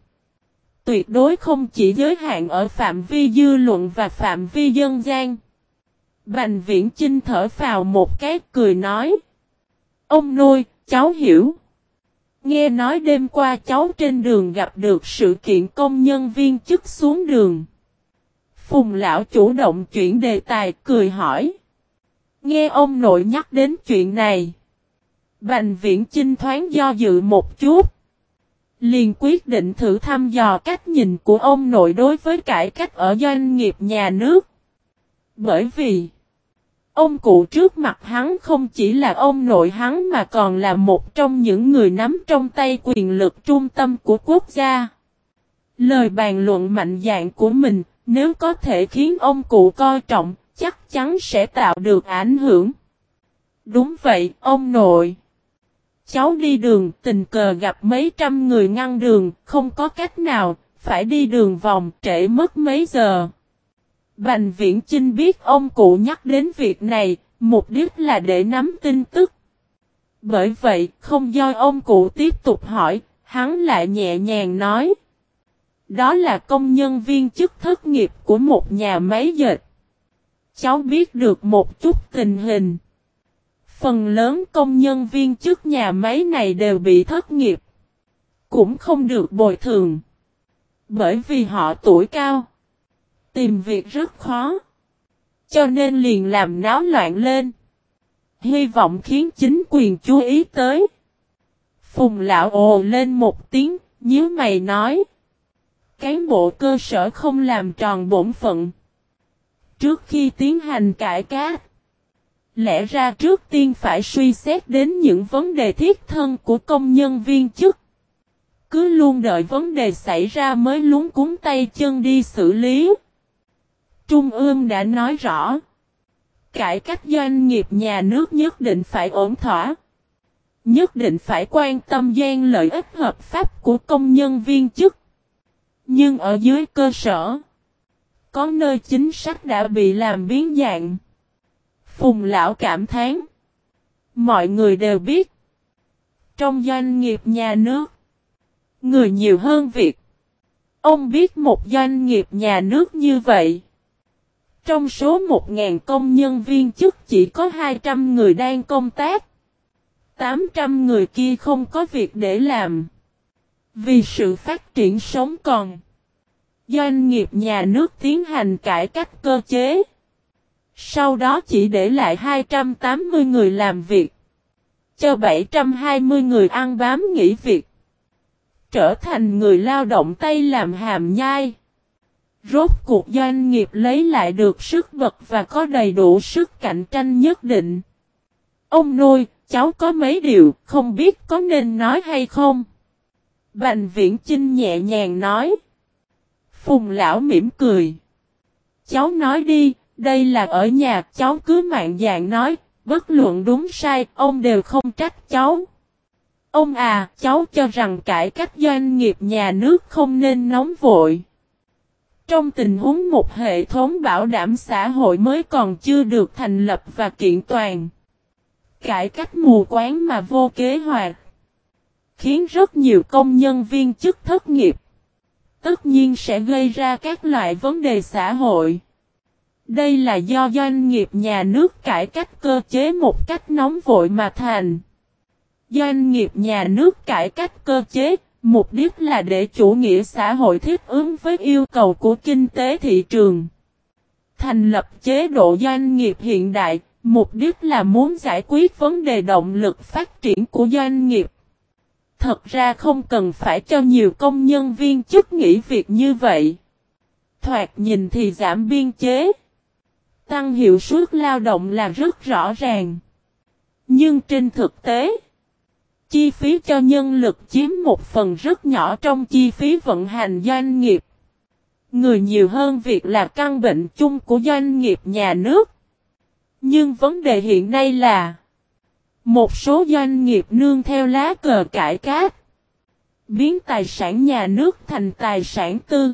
A: Tuyệt đối không chỉ giới hạn ở phạm vi dư luận và phạm vi dân gian. Bành viễn Chinh thở vào một cái cười nói. Ông nuôi, cháu hiểu. Nghe nói đêm qua cháu trên đường gặp được sự kiện công nhân viên chức xuống đường. Phùng lão chủ động chuyển đề tài cười hỏi. Nghe ông nội nhắc đến chuyện này. Bành viễn Chinh thoáng do dự một chút. liền quyết định thử thăm dò cách nhìn của ông nội đối với cải cách ở doanh nghiệp nhà nước. Bởi vì, ông cụ trước mặt hắn không chỉ là ông nội hắn mà còn là một trong những người nắm trong tay quyền lực trung tâm của quốc gia. Lời bàn luận mạnh dạng của mình, nếu có thể khiến ông cụ coi trọng, chắc chắn sẽ tạo được ảnh hưởng. Đúng vậy, ông nội. Cháu đi đường tình cờ gặp mấy trăm người ngăn đường, không có cách nào, phải đi đường vòng trễ mất mấy giờ. Bành viễn Chinh biết ông cụ nhắc đến việc này, mục đích là để nắm tin tức. Bởi vậy, không do ông cụ tiếp tục hỏi, hắn lại nhẹ nhàng nói. Đó là công nhân viên chức thất nghiệp của một nhà máy dệt. Cháu biết được một chút tình hình. Phần lớn công nhân viên chức nhà máy này đều bị thất nghiệp. Cũng không được bồi thường. Bởi vì họ tuổi cao. Tìm việc rất khó. Cho nên liền làm náo loạn lên. Hy vọng khiến chính quyền chú ý tới. Phùng lão ồ lên một tiếng, nhớ mày nói. Cán bộ cơ sở không làm tròn bổn phận. Trước khi tiến hành cải cát, lẽ ra trước tiên phải suy xét đến những vấn đề thiết thân của công nhân viên chức. Cứ luôn đợi vấn đề xảy ra mới lúng cúng tay chân đi xử lý. Trung ương đã nói rõ. Cải cách doanh nghiệp nhà nước nhất định phải ổn thỏa. Nhất định phải quan tâm gian lợi ích hợp pháp của công nhân viên chức. Nhưng ở dưới cơ sở, có nơi chính sách đã bị làm biến dạng. Phùng lão cảm thán. Mọi người đều biết. Trong doanh nghiệp nhà nước, người nhiều hơn việc. Ông biết một doanh nghiệp nhà nước như vậy. Trong số 1.000 công nhân viên chức chỉ có 200 người đang công tác. 800 người kia không có việc để làm. Vì sự phát triển sống còn. Doanh nghiệp nhà nước tiến hành cải cách cơ chế. Sau đó chỉ để lại 280 người làm việc. Cho 720 người ăn bám nghỉ việc. Trở thành người lao động tay làm hàm nhai. Rốt cuộc doanh nghiệp lấy lại được sức vật và có đầy đủ sức cạnh tranh nhất định. Ông nuôi, cháu có mấy điều, không biết có nên nói hay không? Bành viễn Chinh nhẹ nhàng nói. Phùng lão mỉm cười. Cháu nói đi, đây là ở nhà, cháu cứ mạng dạng nói, bất luận đúng sai, ông đều không trách cháu. Ông à, cháu cho rằng cải cách doanh nghiệp nhà nước không nên nóng vội. Trong tình huống một hệ thống bảo đảm xã hội mới còn chưa được thành lập và kiện toàn. Cải cách mù quáng mà vô kế hoạch. Khiến rất nhiều công nhân viên chức thất nghiệp. Tất nhiên sẽ gây ra các loại vấn đề xã hội. Đây là do doanh nghiệp nhà nước cải cách cơ chế một cách nóng vội mà thành. Doanh nghiệp nhà nước cải cách cơ chế, mục đích là để chủ nghĩa xã hội thiết ứng với yêu cầu của kinh tế thị trường. Thành lập chế độ doanh nghiệp hiện đại, mục đích là muốn giải quyết vấn đề động lực phát triển của doanh nghiệp. Thật ra không cần phải cho nhiều công nhân viên chức nghỉ việc như vậy. Thoạt nhìn thì giảm biên chế. Tăng hiệu suất lao động là rất rõ ràng. Nhưng trên thực tế, chi phí cho nhân lực chiếm một phần rất nhỏ trong chi phí vận hành doanh nghiệp. Người nhiều hơn việc là căn bệnh chung của doanh nghiệp nhà nước. Nhưng vấn đề hiện nay là, một số doanh nghiệp nương theo lá cờ cải cát. Biến tài sản nhà nước thành tài sản tư.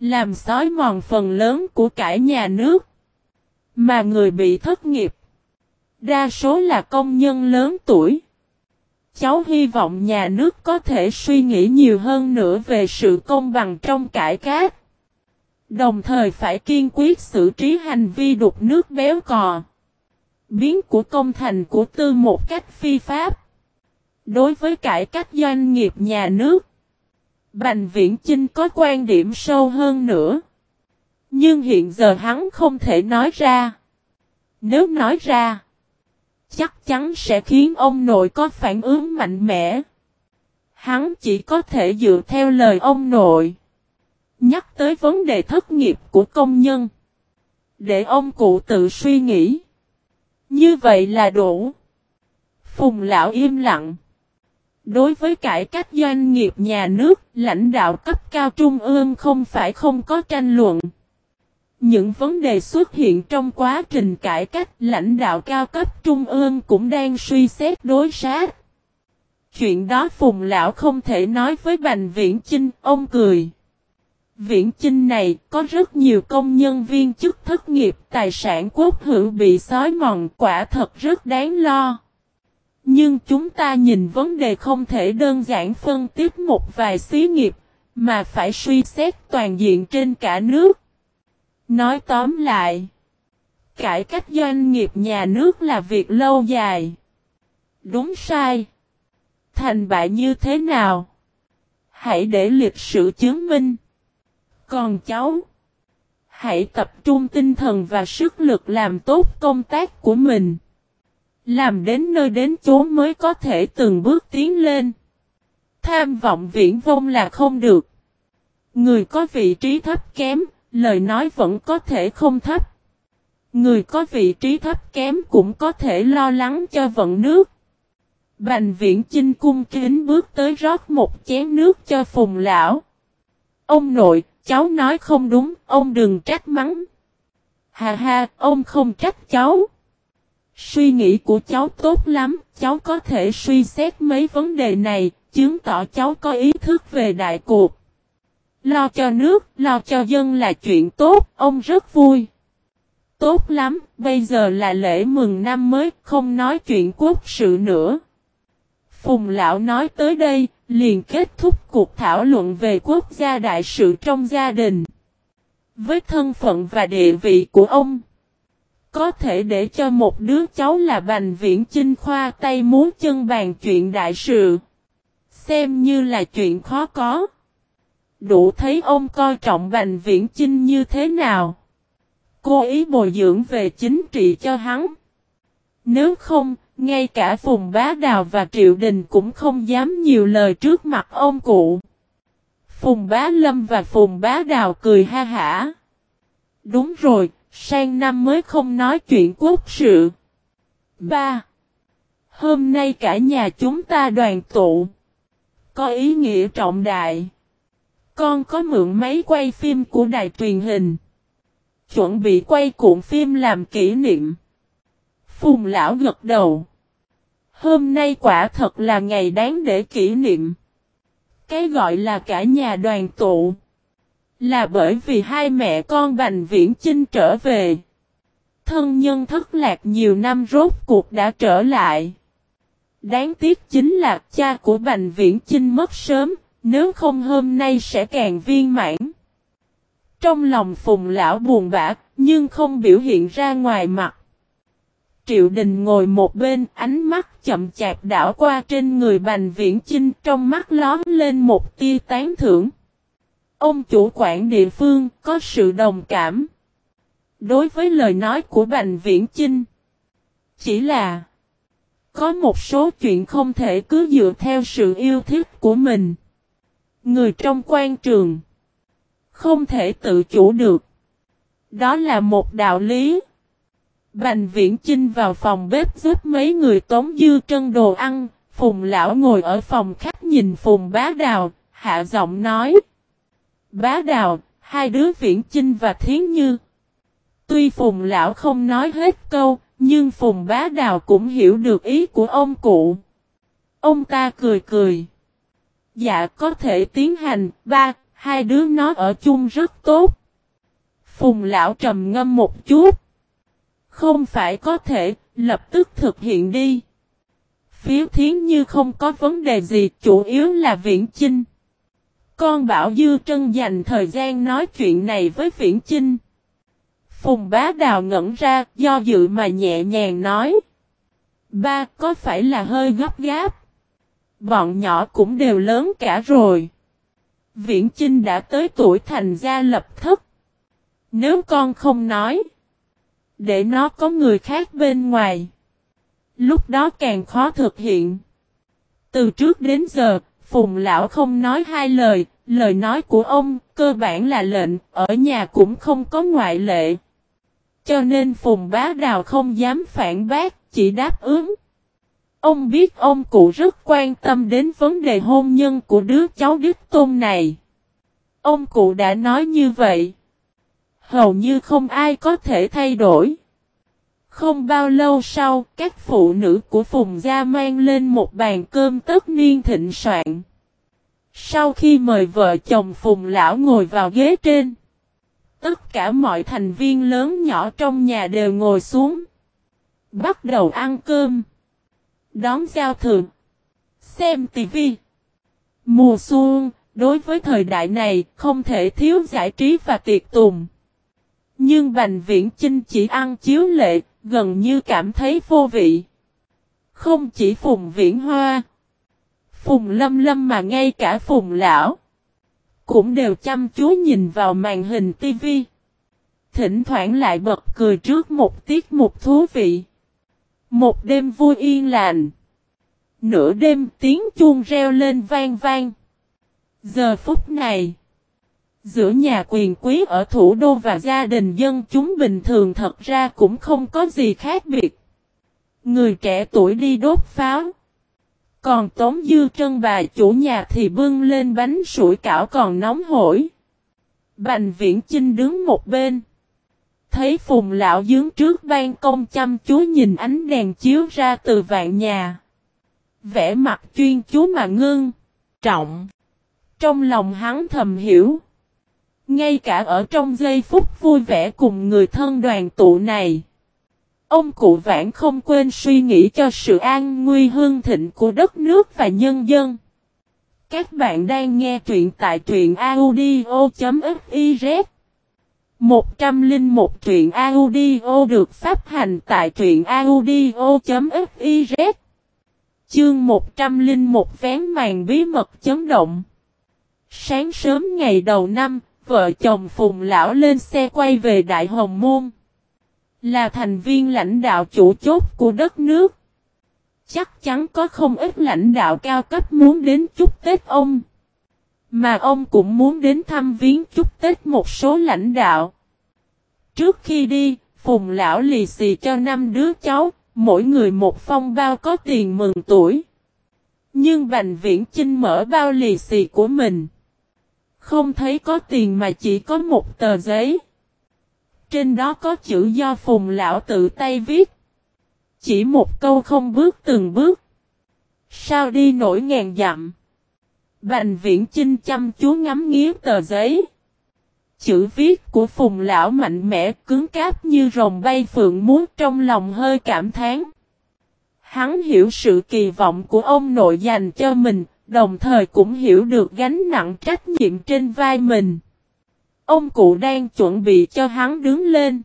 A: Làm xói mòn phần lớn của cải nhà nước. Mà người bị thất nghiệp. Đa số là công nhân lớn tuổi. Cháu hy vọng nhà nước có thể suy nghĩ nhiều hơn nữa về sự công bằng trong cải cách, Đồng thời phải kiên quyết xử trí hành vi đục nước béo cò. Biến của công thành của tư một cách phi pháp. Đối với cải cách doanh nghiệp nhà nước, Bành Viễn Chinh có quan điểm sâu hơn nữa. Nhưng hiện giờ hắn không thể nói ra. Nếu nói ra, chắc chắn sẽ khiến ông nội có phản ứng mạnh mẽ. hắn chỉ có thể dựa theo lời ông nội. Nhắc tới vấn đề thất nghiệp của công nhân. Để ông cụ tự suy nghĩ. Như vậy là đủ. Phùng lão im lặng. Đối với cải cách doanh nghiệp nhà nước, lãnh đạo cấp cao trung ương không phải không có tranh luận. Những vấn đề xuất hiện trong quá trình cải cách lãnh đạo cao cấp trung ương cũng đang suy xét đối sát. Chuyện đó Phùng Lão không thể nói với Bành Viễn Chinh, ông cười. Viễn Chinh này có rất nhiều công nhân viên chức thất nghiệp, tài sản quốc hữu bị sói mòn quả thật rất đáng lo. Nhưng chúng ta nhìn vấn đề không thể đơn giản phân tích một vài xí nghiệp, mà phải suy xét toàn diện trên cả nước. Nói tóm lại, cải cách doanh nghiệp nhà nước là việc lâu dài. Đúng sai. Thành bại như thế nào? Hãy để lịch sử chứng minh. Còn cháu, hãy tập trung tinh thần và sức lực làm tốt công tác của mình. Làm đến nơi đến chốn mới có thể từng bước tiến lên. Tham vọng viễn vông là không được. Người có vị trí thấp kém, lời nói vẫn có thể không thấp. Người có vị trí thấp kém cũng có thể lo lắng cho vận nước. Bành viễn chinh cung kính bước tới rót một chén nước cho phùng lão. Ông nội, cháu nói không đúng, ông đừng trách mắng. Hà hà ông không trách cháu. Suy nghĩ của cháu tốt lắm, cháu có thể suy xét mấy vấn đề này, chứng tỏ cháu có ý thức về đại cuộc. Lo cho nước, lo cho dân là chuyện tốt, ông rất vui. Tốt lắm, bây giờ là lễ mừng năm mới, không nói chuyện quốc sự nữa. Phùng lão nói tới đây, liền kết thúc cuộc thảo luận về quốc gia đại sự trong gia đình. Với thân phận và địa vị của ông, có thể để cho một đứa cháu là Bành Viễn Chinh khoa tay muốn chân bàn chuyện đại sự. Xem như là chuyện khó có. Đủ thấy ông coi trọng Bành Viễn Chinh như thế nào. Cô ý bồi dưỡng về chính trị cho hắn. Nếu không, ngay cả Phùng Bá Đào và Triệu Đình cũng không dám nhiều lời trước mặt ông cụ. Phùng Bá Lâm và Phùng Bá Đào cười ha hả. Đúng rồi, sang năm mới không nói chuyện quốc sự. 3. Hôm nay cả nhà chúng ta đoàn tụ. Có ý nghĩa trọng đại. Con có mượn máy quay phim của đài truyền hình. Chuẩn bị quay cuộn phim làm kỷ niệm. Phùng lão gật đầu. Hôm nay quả thật là ngày đáng để kỷ niệm. Cái gọi là cả nhà đoàn tụ. Là bởi vì hai mẹ con Bành Viễn Chinh trở về. Thân nhân thất lạc nhiều năm rốt cuộc đã trở lại. Đáng tiếc chính là cha của Bành Viễn Chinh mất sớm, nếu không hôm nay sẽ càng viên mãn. Trong lòng phùng lão buồn bã, nhưng không biểu hiện ra ngoài mặt. Triệu Đình ngồi một bên, ánh mắt chậm chạp đảo qua trên người Bành Viễn Chinh, trong mắt lóm lên một tia tán thưởng. Ông chủ quản địa phương có sự đồng cảm. Đối với lời nói của Bành Viễn Chinh, chỉ là có một số chuyện không thể cứ dựa theo sự yêu thích của mình. Người trong quan trường không thể tự chủ được. Đó là một đạo lý. Bành viễn chinh vào phòng bếp giúp mấy người tống dư trân đồ ăn, Phùng lão ngồi ở phòng khách nhìn Phùng bá đào, hạ giọng nói. Bá đào, hai đứa viễn chinh và thiến như. Tuy Phùng lão không nói hết câu, nhưng Phùng bá đào cũng hiểu được ý của ông cụ. Ông ta cười cười. Dạ có thể tiến hành, ba, hai đứa nó ở chung rất tốt. Phùng lão trầm ngâm một chút. Không phải có thể, lập tức thực hiện đi. phiếu thiến như không có vấn đề gì, chủ yếu là viễn chinh. Con bảo Dư Trân dành thời gian nói chuyện này với viễn chinh. Phùng bá đào ngẩn ra, do dự mà nhẹ nhàng nói. Ba, có phải là hơi gấp gáp? Bọn nhỏ cũng đều lớn cả rồi. Viễn Chinh đã tới tuổi thành gia lập thất. Nếu con không nói, để nó có người khác bên ngoài. Lúc đó càng khó thực hiện. Từ trước đến giờ, Phùng lão không nói hai lời, lời nói của ông cơ bản là lệnh, ở nhà cũng không có ngoại lệ. Cho nên Phùng bá đào không dám phản bác, chỉ đáp ứng. Ông biết ông cụ rất quan tâm đến vấn đề hôn nhân của đứa cháu Đức Tôn này. Ông cụ đã nói như vậy. Hầu như không ai có thể thay đổi. Không bao lâu sau, các phụ nữ của Phùng Gia mang lên một bàn cơm tất niên thịnh soạn. Sau khi mời vợ chồng Phùng Lão ngồi vào ghế trên, tất cả mọi thành viên lớn nhỏ trong nhà đều ngồi xuống. Bắt đầu ăn cơm, đón giao thừa, xem tivi. Mùa xuân, đối với thời đại này, không thể thiếu giải trí và tiệc tùng. Nhưng Bành Viễn Chinh chỉ ăn chiếu lệ, gần như cảm thấy vô vị. Không chỉ Phùng Viễn Hoa, Phùng Lâm Lâm mà ngay cả Phùng Lão, cũng đều chăm chú nhìn vào màn hình tivi. Thỉnh thoảng lại bật cười trước một tiết mục thú vị. Một đêm vui yên lành. Nửa đêm tiếng chuông reo lên vang vang. Giờ phút này, giữa nhà quyền quý ở thủ đô và gia đình dân chúng bình thường thật ra cũng không có gì khác biệt. Người trẻ tuổi đi đốt pháo. Còn Tống Dư Trân bà chủ nhà thì bưng lên bánh sủi cảo còn nóng hổi. Bành viễn Chinh đứng một bên. Thấy phùng lão dướng trước ban công chăm chú nhìn ánh đèn chiếu ra từ vạn nhà. Vẽ mặt chuyên chú mà ngưng, trọng. Trong lòng hắn thầm hiểu. Ngay cả ở trong giây phút vui vẻ cùng người thân đoàn tụ này. Ông cụ vãn không quên suy nghĩ cho sự an nguy hương thịnh của đất nước và nhân dân. Các bạn đang nghe truyện tại truyện audio.fif 101 truyện audio được phát hành tại truyện audio.fiz Chương 101 vén màn bí mật chấn động Sáng sớm ngày đầu năm, vợ chồng Phùng Lão lên xe quay về Đại Hồng Môn. Là thành viên lãnh đạo chủ chốt của đất nước. Chắc chắn có không ít lãnh đạo cao cấp muốn đến chúc Tết ông. Mà ông cũng muốn đến thăm viếng chúc Tết một số lãnh đạo. Trước khi đi, Phùng Lão lì xì cho năm đứa cháu, mỗi người một phong bao có tiền mừng tuổi. Nhưng Bành Viễn Chinh mở bao lì xì của mình. Không thấy có tiền mà chỉ có một tờ giấy. Trên đó có chữ do Phùng Lão tự tay viết. Chỉ một câu không bước từng bước. Sao đi nổi ngàn dặm. Bành viễn Trinh chăm chú ngắm nghía tờ giấy. Chữ viết của Phùng Lão mạnh mẽ cứng cáp như rồng bay phượng muốn trong lòng hơi cảm thán. Hắn hiểu sự kỳ vọng của ông nội dành cho mình, Đồng thời cũng hiểu được gánh nặng trách nhiệm trên vai mình. Ông cụ đang chuẩn bị cho hắn đứng lên.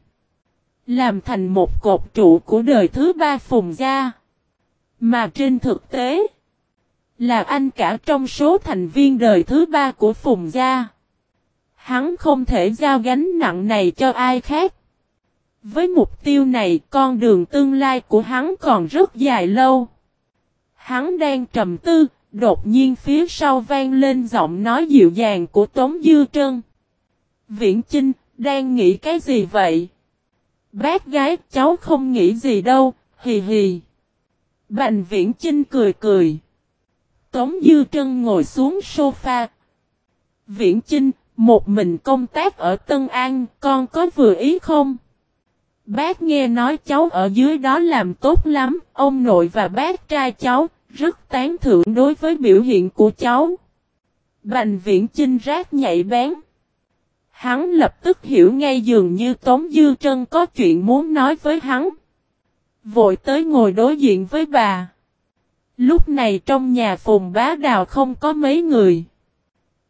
A: Làm thành một cột trụ của đời thứ ba phùng gia. Mà trên thực tế. Là anh cả trong số thành viên đời thứ ba của phùng gia. Hắn không thể giao gánh nặng này cho ai khác. Với mục tiêu này con đường tương lai của hắn còn rất dài lâu. Hắn đang trầm tư, Đột nhiên phía sau vang lên giọng nói dịu dàng của Tống Dư Trân. Viễn Chinh, đang nghĩ cái gì vậy? Bác gái, cháu không nghĩ gì đâu, hì hì. Bành Viễn Chinh cười cười. Tống Dư Trân ngồi xuống sofa. Viễn Chinh, một mình công tác ở Tân An, con có vừa ý không? Bác nghe nói cháu ở dưới đó làm tốt lắm, ông nội và bác trai cháu, rất tán thưởng đối với biểu hiện của cháu. Bành viễn chinh rác nhạy bén. Hắn lập tức hiểu ngay dường như Tống Dư Trân có chuyện muốn nói với hắn. Vội tới ngồi đối diện với bà. Lúc này trong nhà Phùng Bá Đào không có mấy người.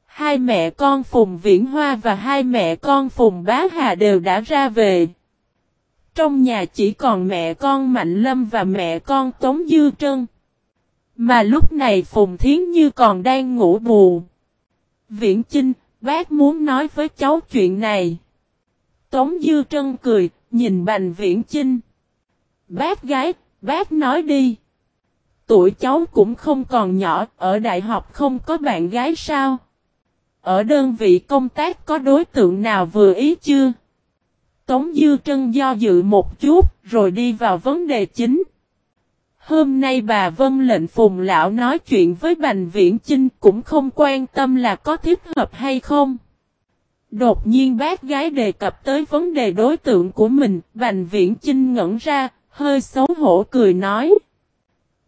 A: Hai mẹ con Phùng Viễn Hoa và hai mẹ con Phùng Bá Hà đều đã ra về. Trong nhà chỉ còn mẹ con Mạnh Lâm và mẹ con Tống Dư Trân. Mà lúc này Phùng Thiến Như còn đang ngủ bù. Viễn Chinh, bác muốn nói với cháu chuyện này. Tống Dư Trân cười, nhìn Bành Viễn Chinh. Bác gái, bác nói đi tuổi cháu cũng không còn nhỏ, ở đại học không có bạn gái sao? Ở đơn vị công tác có đối tượng nào vừa ý chưa? Tống Dư Trân do dự một chút, rồi đi vào vấn đề chính. Hôm nay bà Vân lệnh Phùng Lão nói chuyện với Bành Viễn Chinh cũng không quan tâm là có thích hợp hay không. Đột nhiên bác gái đề cập tới vấn đề đối tượng của mình, Bành Viễn Chinh ngẩn ra, hơi xấu hổ cười nói.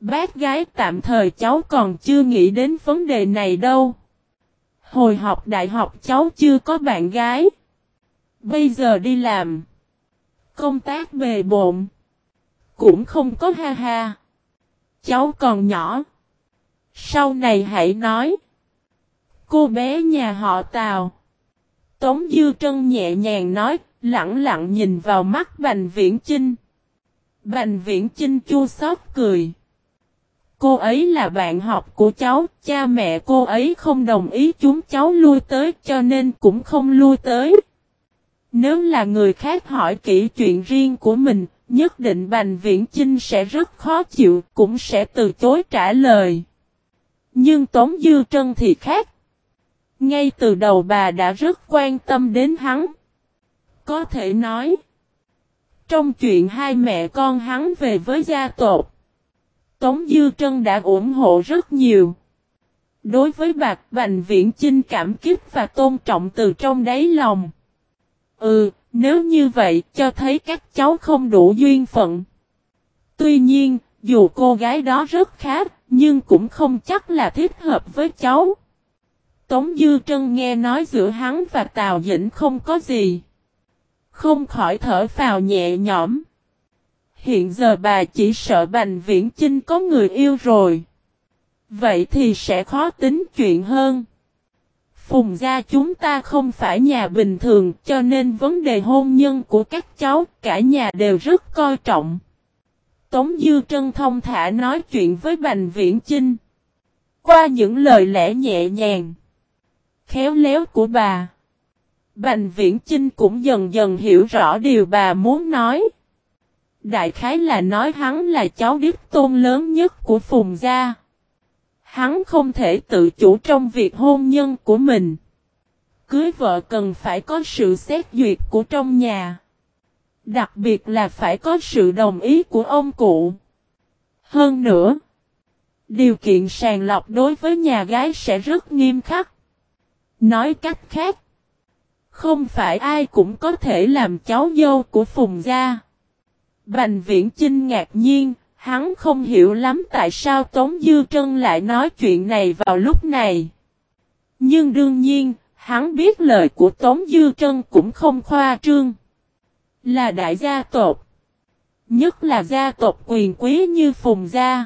A: Bác gái tạm thời cháu còn chưa nghĩ đến vấn đề này đâu. Hồi học đại học cháu chưa có bạn gái. Bây giờ đi làm. Công tác bề bộn. Cũng không có ha ha. Cháu còn nhỏ. Sau này hãy nói. Cô bé nhà họ Tào. Tống Dư Trân nhẹ nhàng nói, lặng lặng nhìn vào mắt Bành Viễn Chinh. Bành Viễn Chinh chua xót cười. Cô ấy là bạn học của cháu, cha mẹ cô ấy không đồng ý chúng cháu lui tới cho nên cũng không lui tới. Nếu là người khác hỏi kỹ chuyện riêng của mình, nhất định Bành Viễn Chinh sẽ rất khó chịu, cũng sẽ từ chối trả lời. Nhưng Tống Dư Trân thì khác. Ngay từ đầu bà đã rất quan tâm đến hắn. Có thể nói, trong chuyện hai mẹ con hắn về với gia tộc, Tống Dư Trân đã ủng hộ rất nhiều. Đối với bạc Bành Viễn Chinh cảm kích và tôn trọng từ trong đáy lòng. Ừ, nếu như vậy cho thấy các cháu không đủ duyên phận. Tuy nhiên, dù cô gái đó rất khác, nhưng cũng không chắc là thích hợp với cháu. Tống Dư Trân nghe nói giữa hắn và Tào Dĩnh không có gì. Không khỏi thở phào nhẹ nhõm. Hiện giờ bà chỉ sợ Bành Viễn Chinh có người yêu rồi. Vậy thì sẽ khó tính chuyện hơn. Phùng gia chúng ta không phải nhà bình thường cho nên vấn đề hôn nhân của các cháu cả nhà đều rất coi trọng. Tống Dư Trân thông thả nói chuyện với Bành Viễn Chinh. Qua những lời lẽ nhẹ nhàng, khéo léo của bà. Bành Viễn Chinh cũng dần dần hiểu rõ điều bà muốn nói. Đại khái là nói hắn là cháu đích tôn lớn nhất của Phùng Gia. Hắn không thể tự chủ trong việc hôn nhân của mình. Cưới vợ cần phải có sự xét duyệt của trong nhà. Đặc biệt là phải có sự đồng ý của ông cụ. Hơn nữa, điều kiện sàng lọc đối với nhà gái sẽ rất nghiêm khắc. Nói cách khác, không phải ai cũng có thể làm cháu dâu của Phùng Gia. Bành viễn Chinh ngạc nhiên, hắn không hiểu lắm tại sao Tống Dư Trân lại nói chuyện này vào lúc này. Nhưng đương nhiên, hắn biết lời của Tống Dư Trân cũng không khoa trương. Là đại gia tộc. Nhất là gia tộc quyền quý như Phùng Gia.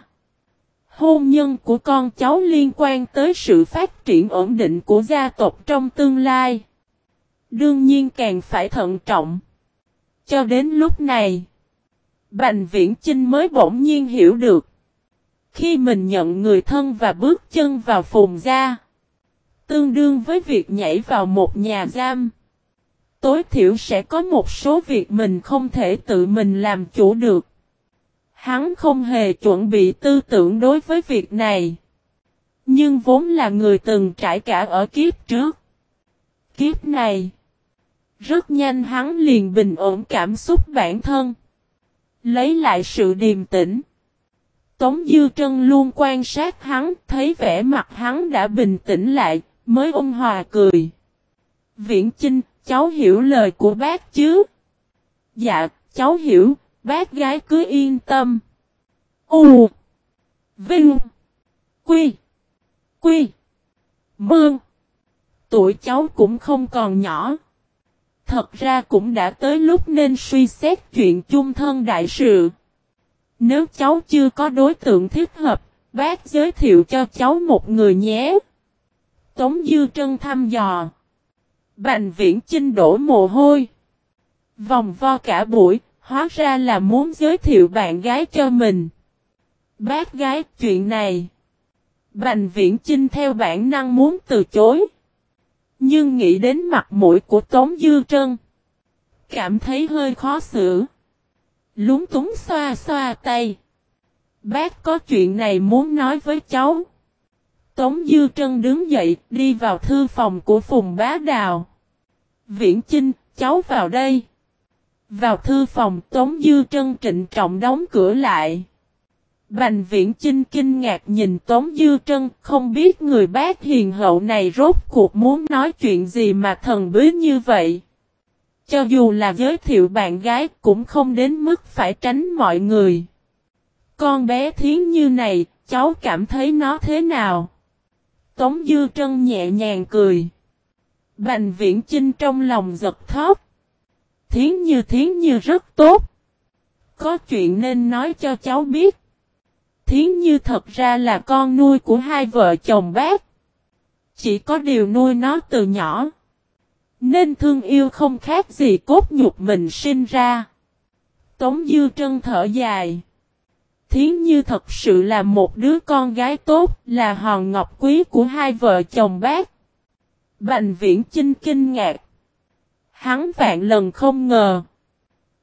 A: Hôn nhân của con cháu liên quan tới sự phát triển ổn định của gia tộc trong tương lai. Đương nhiên càng phải thận trọng. Cho đến lúc này. Bành viễn Chinh mới bỗng nhiên hiểu được. Khi mình nhận người thân và bước chân vào phùng gia. Tương đương với việc nhảy vào một nhà giam. Tối thiểu sẽ có một số việc mình không thể tự mình làm chủ được. Hắn không hề chuẩn bị tư tưởng đối với việc này. Nhưng vốn là người từng trải cả ở kiếp trước. Kiếp này. Rất nhanh hắn liền bình ổn cảm xúc bản thân. Lấy lại sự điềm tĩnh. Tống Dư Trân luôn quan sát hắn, thấy vẻ mặt hắn đã bình tĩnh lại, mới ôn hòa cười. Viễn Chinh, cháu hiểu lời của bác chứ? Dạ, cháu hiểu, bác gái cứ yên tâm. U Vinh Quy Quy Mương Tuổi cháu cũng không còn nhỏ. Thật ra cũng đã tới lúc nên suy xét chuyện chung thân đại sự. Nếu cháu chưa có đối tượng thích hợp, bác giới thiệu cho cháu một người nhé. Tống Dư Trân thăm dò. Bành viễn chinh đổ mồ hôi. Vòng vo cả buổi, hóa ra là muốn giới thiệu bạn gái cho mình. Bác gái chuyện này. Bành viễn chinh theo bản năng muốn từ chối. Nhưng nghĩ đến mặt mũi của Tống Dư Trân. Cảm thấy hơi khó xử. Lúng túng xoa xoa tay. Bác có chuyện này muốn nói với cháu. Tống Dư Trân đứng dậy, đi vào thư phòng của Phùng Bá Đào. Viễn Chinh, cháu vào đây. Vào thư phòng Tống Dư Trân trịnh trọng đóng cửa lại. Bành Viễn Chinh kinh ngạc nhìn Tống Dư Trân, không biết người bác hiền hậu này rốt cuộc muốn nói chuyện gì mà thần bí như vậy. Cho dù là giới thiệu bạn gái cũng không đến mức phải tránh mọi người. Con bé thiến như này, cháu cảm thấy nó thế nào? Tống Dư Trân nhẹ nhàng cười. Bành Viễn Chinh trong lòng giật thóp. Thiến như thiến như rất tốt. Có chuyện nên nói cho cháu biết. Thiến Như thật ra là con nuôi của hai vợ chồng bác. Chỉ có điều nuôi nó từ nhỏ. Nên thương yêu không khác gì cốt nhục mình sinh ra. Tống Dư Trân thở dài. Thiến Như thật sự là một đứa con gái tốt, là hòn ngọc quý của hai vợ chồng bác. Bành viễn chinh kinh ngạc. Hắn vạn lần không ngờ.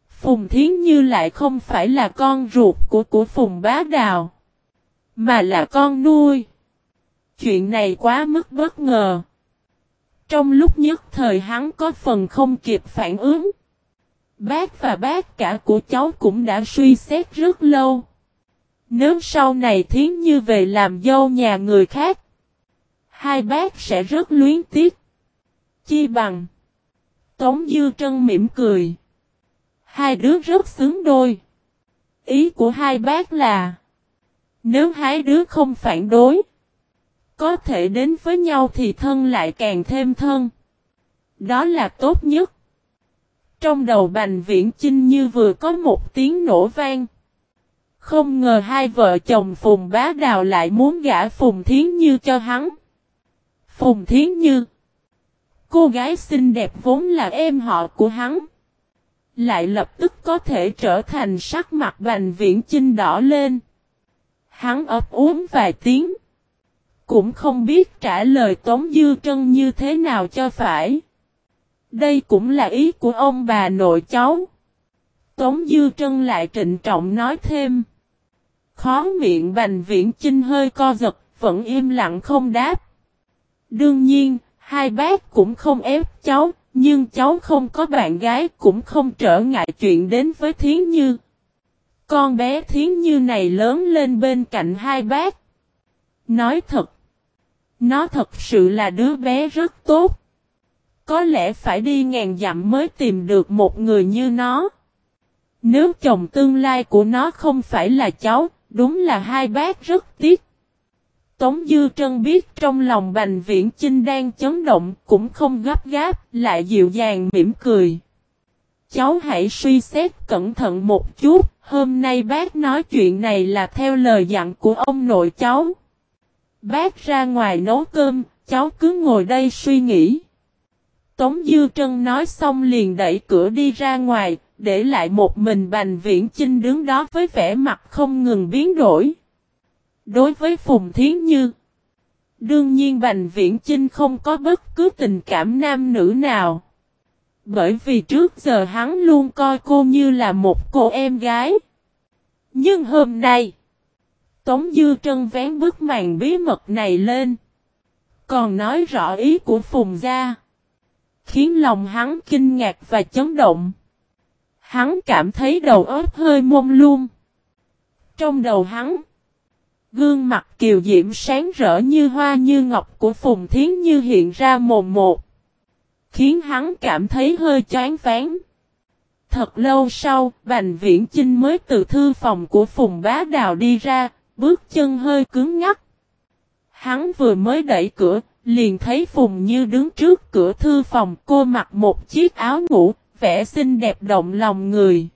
A: Phùng Thiến Như lại không phải là con ruột của của Phùng Bá Đào. Mà là con nuôi. Chuyện này quá mức bất ngờ. Trong lúc nhất thời hắn có phần không kịp phản ứng. Bác và bác cả của cháu cũng đã suy xét rất lâu. Nếu sau này thiến như về làm dâu nhà người khác. Hai bác sẽ rất luyến tiếc. Chi bằng. Tống Dư Trân mỉm cười. Hai đứa rất xứng đôi. Ý của hai bác là. Nếu hai đứa không phản đối. Có thể đến với nhau thì thân lại càng thêm thân. Đó là tốt nhất. Trong đầu Bành Viễn Chinh như vừa có một tiếng nổ vang. Không ngờ hai vợ chồng Phùng Bá Đào lại muốn gả Phùng Thiến Như cho hắn. Phùng Thiến Như, Cô gái xinh đẹp vốn là em họ của hắn. Lại lập tức có thể trở thành sắc mặt Bành Viễn Chinh đỏ lên. Hắn ấp uống vài tiếng. Cũng không biết trả lời Tống Dư Trân như thế nào cho phải. Đây cũng là ý của ông bà nội cháu. Tống Dư Trân lại trịnh trọng nói thêm. Khó miệng Bành Viễn Chinh hơi co giật, vẫn im lặng không đáp. Đương nhiên, hai bác cũng không ép cháu, nhưng cháu không có bạn gái cũng không trở ngại chuyện đến với Thiến Như. Con bé Thiến Như này lớn lên bên cạnh hai bác. Nói thật, nó thật sự là đứa bé rất tốt. Có lẽ phải đi ngàn dặm mới tìm được một người như nó. Nếu chồng tương lai của nó không phải là cháu, đúng là hai bác rất tiếc. Tống Dư Trân biết trong lòng Bành Viễn Chinh đang chấn động, cũng không gấp gáp, lại dịu dàng mỉm cười. Cháu hãy suy xét cẩn thận một chút, hôm nay bác nói chuyện này là theo lời dặn của ông nội cháu. Bác ra ngoài nấu cơm, cháu cứ ngồi đây suy nghĩ. Tống Dư Trân nói xong liền đẩy cửa đi ra ngoài, để lại một mình Bành Viễn Chinh đứng đó với vẻ mặt không ngừng biến đổi. Đối với Phùng Thiến Như, đương nhiên Bành Viễn Chinh không có bất cứ tình cảm nam nữ nào. Bởi vì trước giờ hắn luôn coi cô như là một cô em gái. Nhưng hôm nay, Tống Dư Trân vén bức màn bí mật này lên. Còn nói rõ ý của Phùng Gia. Khiến lòng hắn kinh ngạc và chấn động. Hắn cảm thấy đầu óc hơi mông luôn. Trong đầu hắn, gương mặt kiều diễm sáng rỡ như hoa như ngọc của Phùng Thiến Như hiện ra mồm một. Khiến hắn cảm thấy hơi chán phán. Thật lâu sau, Bành Viễn Chinh mới từ thư phòng của Phùng Bá Đào đi ra, bước chân hơi cứng ngắc. Hắn vừa mới đẩy cửa, liền thấy Phùng Như đứng trước cửa thư phòng cô mặc một chiếc áo ngủ, vẻ xinh đẹp động lòng người.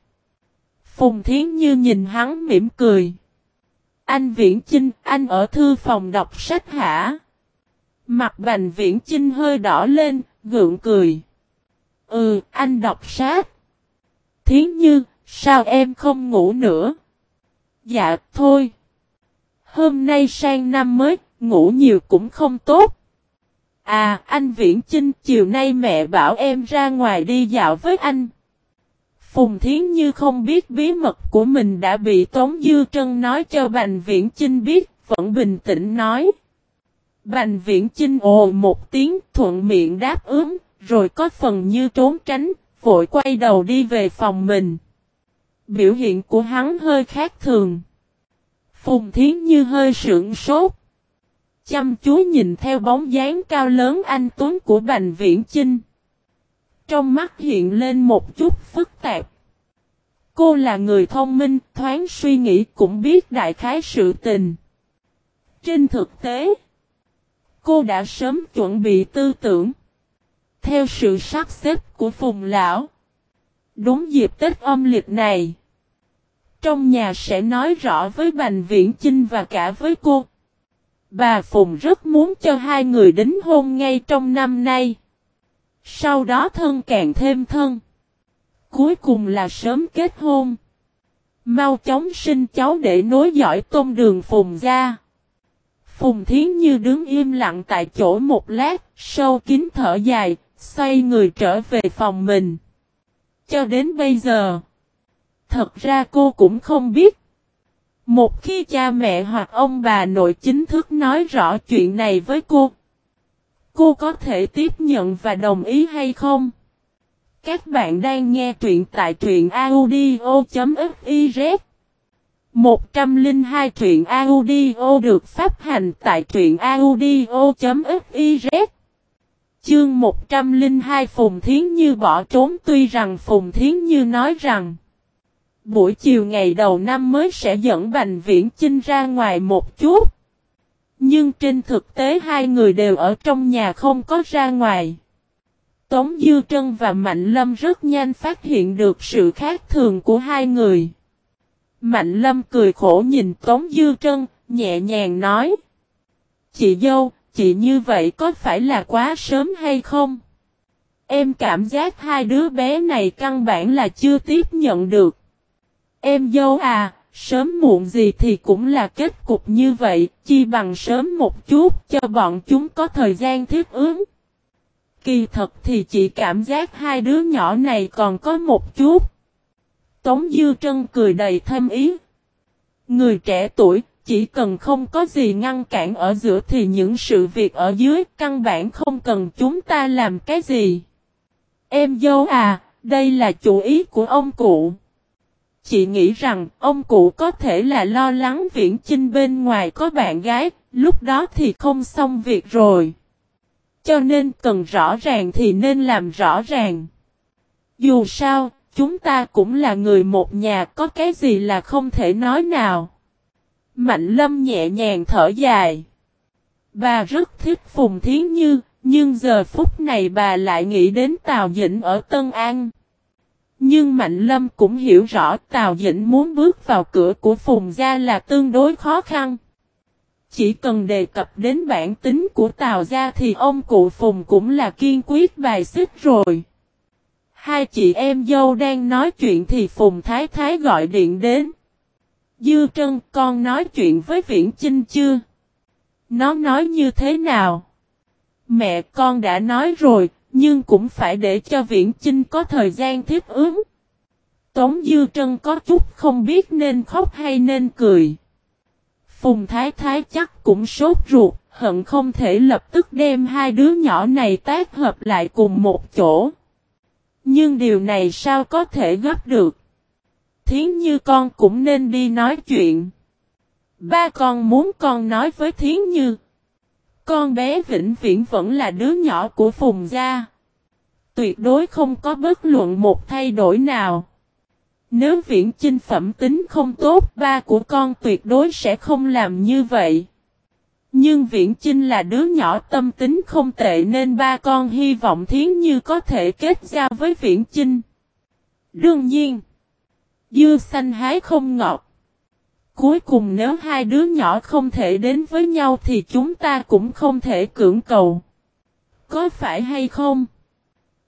A: Phùng Thiến Như nhìn hắn mỉm cười. Anh Viễn Chinh, anh ở thư phòng đọc sách hả? Mặt bành Viễn Chinh hơi đỏ lên, gượng cười. Ừ, anh đọc sách. Thiến Như, sao em không ngủ nữa? Dạ, thôi. Hôm nay sang năm mới, ngủ nhiều cũng không tốt. À, anh Viễn Chinh, chiều nay mẹ bảo em ra ngoài đi dạo với anh. Phùng Thiến Như không biết bí mật của mình đã bị Tống Dư Trân nói cho Bành Viễn Chinh biết, vẫn bình tĩnh nói. Bành Viễn Chinh ồ một tiếng thuận miệng đáp ứng, rồi có phần như trốn tránh, vội quay đầu đi về phòng mình. Biểu hiện của hắn hơi khác thường. Phùng Thiến Như hơi sững sốt. Chăm chú nhìn theo bóng dáng cao lớn anh Tuấn của Bành Viễn Chinh. Trong mắt hiện lên một chút phức tạp. Cô là người thông minh, thoáng suy nghĩ cũng biết đại khái sự tình. Trên thực tế, cô đã sớm chuẩn bị tư tưởng. Theo sự sắp xếp của Phùng Lão. Đúng dịp Tết âm lịch này. Trong nhà sẽ nói rõ với Bành Viễn Chinh và cả với cô. Bà Phùng rất muốn cho hai người đính hôn ngay trong năm nay. Sau đó thân càng thêm thân. Cuối cùng là sớm kết hôn. Mau chóng sinh cháu để nối dõi tôn đường Phùng ra. Phùng Thiến Như đứng im lặng tại chỗ một lát, sâu kín thở dài, xoay người trở về phòng mình. Cho đến bây giờ, thật ra cô cũng không biết. Một khi cha mẹ hoặc ông bà nội chính thức nói rõ chuyện này với cô, cô có thể tiếp nhận và đồng ý hay không? Các bạn đang nghe truyện tại truyện audio.fif 102 truyện audio được phát hành tại truyện audio.fiz Chương 102 Phùng Thiến Như bỏ trốn, tuy rằng Phùng Thiến Như nói rằng, Buổi chiều ngày đầu năm mới sẽ dẫn Bành Viễn Chinh ra ngoài một chút. Nhưng trên thực tế hai người đều ở trong nhà không có ra ngoài. Tống Dư Trân và Mạnh Lâm rất nhanh phát hiện được sự khác thường của hai người. Mạnh Lâm cười khổ nhìn Tống Dư Trân, nhẹ nhàng nói Chị dâu, chị như vậy có phải là quá sớm hay không? Em cảm giác hai đứa bé này căn bản là chưa tiếp nhận được. Em dâu à, sớm muộn gì thì cũng là kết cục như vậy, chi bằng sớm một chút cho bọn chúng có thời gian thiết ứng. Kỳ thật thì chị cảm giác hai đứa nhỏ này còn có một chút. Tống Dư Trân cười đầy thâm ý. Người trẻ tuổi, chỉ cần không có gì ngăn cản ở giữa thì những sự việc ở dưới căn bản không cần chúng ta làm cái gì. Em dâu à, đây là chủ ý của ông cụ. Chị nghĩ rằng ông cụ có thể là lo lắng viễn chinh bên ngoài có bạn gái, lúc đó thì không xong việc rồi. Cho nên cần rõ ràng thì nên làm rõ ràng. Dù sao, chúng ta cũng là người một nhà có cái gì là không thể nói nào. Mạnh lâm nhẹ nhàng thở dài. Bà rất thích Phùng Thiến Như, nhưng giờ phút này bà lại nghĩ đến Tào Dĩnh ở Tân An. Nhưng Mạnh Lâm cũng hiểu rõ Tào Dĩnh muốn bước vào cửa của Phùng Gia là tương đối khó khăn. Chỉ cần đề cập đến bản tính của Tào Gia thì ông cụ Phùng cũng là kiên quyết bài xích rồi. Hai chị em dâu đang nói chuyện thì Phùng Thái Thái gọi điện đến. Dư Trân con nói chuyện với Viễn Chinh chưa? Nó nói như thế nào? Mẹ con đã nói rồi, nhưng cũng phải để cho Viễn Chinh có thời gian thiết ứng. Tống Dư Trân có chút không biết nên khóc hay nên cười. Phùng Thái Thái chắc cũng sốt ruột, hận không thể lập tức đem hai đứa nhỏ này tác hợp lại cùng một chỗ. Nhưng điều này sao có thể gấp được? Thiến Như con cũng nên đi nói chuyện. Ba con muốn con nói với Thiến Như. Con bé vĩnh viễn vẫn là đứa nhỏ của Phùng Gia. Tuyệt đối không có bất luận một thay đổi nào. Nếu viễn chinh phẩm tính không tốt, ba của con tuyệt đối sẽ không làm như vậy. Nhưng viễn chinh là đứa nhỏ tâm tính không tệ nên ba con hy vọng thiến như có thể kết giao với viễn chinh. Đương nhiên, dưa xanh hái không ngọt. Cuối cùng nếu hai đứa nhỏ không thể đến với nhau thì chúng ta cũng không thể cưỡng cầu. Có phải hay không?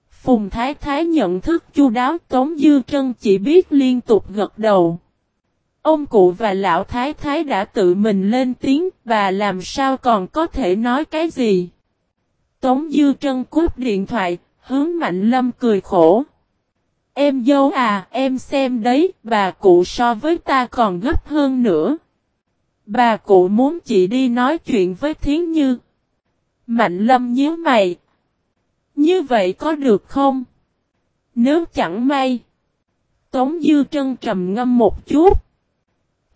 A: Phùng Thái Thái nhận thức chu đáo Tống Dư Trân chỉ biết liên tục gật đầu. Ông cụ và lão Thái Thái đã tự mình lên tiếng, bà làm sao còn có thể nói cái gì? Tống Dư Trân cúp điện thoại, hướng Mạnh Lâm cười khổ. Em dâu à, em xem đấy, bà cụ so với ta còn gấp hơn nữa. Bà cụ muốn chị đi nói chuyện với Thiến Như. Mạnh lâm nhíu mày. Như vậy có được không? Nếu chẳng may. Tống Dư Trân trầm ngâm một chút.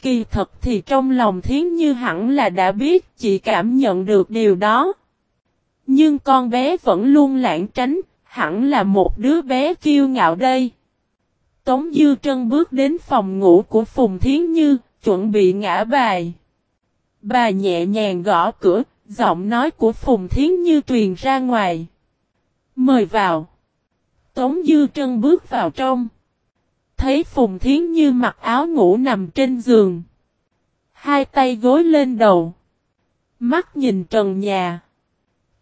A: Kỳ thật thì trong lòng Thiến Như hẳn là đã biết chị cảm nhận được điều đó. Nhưng con bé vẫn luôn lãng tránh, hẳn là một đứa bé kiêu ngạo đây. Tống Dư Trân bước đến phòng ngủ của Phùng Thiến Như, chuẩn bị ngã bài. Bà nhẹ nhàng gõ cửa, giọng nói của Phùng Thiến Như truyền ra ngoài. Mời vào. Tống Dư Trân bước vào trong. Thấy Phùng Thiến Như mặc áo ngủ nằm trên giường. Hai tay gối lên đầu. Mắt nhìn trần nhà.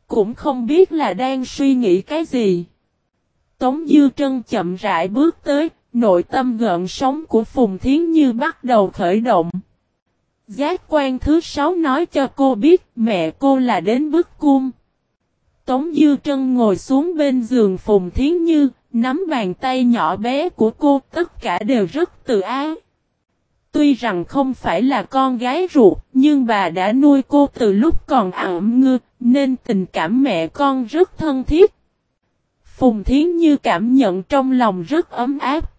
A: Cũng không biết là đang suy nghĩ cái gì. Tống Dư Trân chậm rãi bước tới, nội tâm gợn sóng của Phùng Thiến Như bắt đầu khởi động. Giác quan thứ sáu nói cho cô biết mẹ cô là đến bức cung. Tống Dư Trân ngồi xuống bên giường Phùng Thiến Như, nắm bàn tay nhỏ bé của cô, tất cả đều rất tự ái. Tuy rằng không phải là con gái ruột, nhưng bà đã nuôi cô từ lúc còn ẩm ngư, nên tình cảm mẹ con rất thân thiết. Phùng Thiến Như cảm nhận trong lòng rất ấm áp.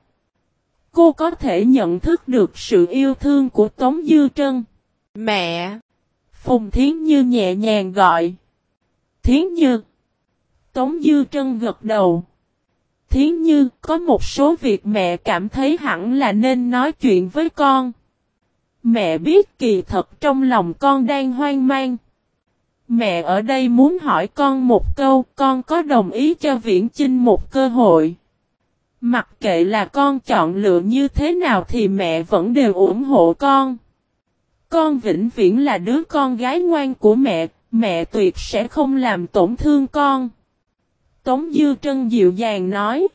A: Cô có thể nhận thức được sự yêu thương của Tống Dư Trân. Mẹ! Phùng Thiến Như nhẹ nhàng gọi. Thiến Như! Tống Dư Trân gật đầu. Thiến Như, có một số việc mẹ cảm thấy hẳn là nên nói chuyện với con. Mẹ biết kỳ thật trong lòng con đang hoang mang. Mẹ ở đây muốn hỏi con một câu, con có đồng ý cho Viễn Chinh một cơ hội. Mặc kệ là con chọn lựa như thế nào thì mẹ vẫn đều ủng hộ con. Con vĩnh viễn là đứa con gái ngoan của mẹ, mẹ tuyệt sẽ không làm tổn thương con. Tống Dư Trân dịu dàng nói.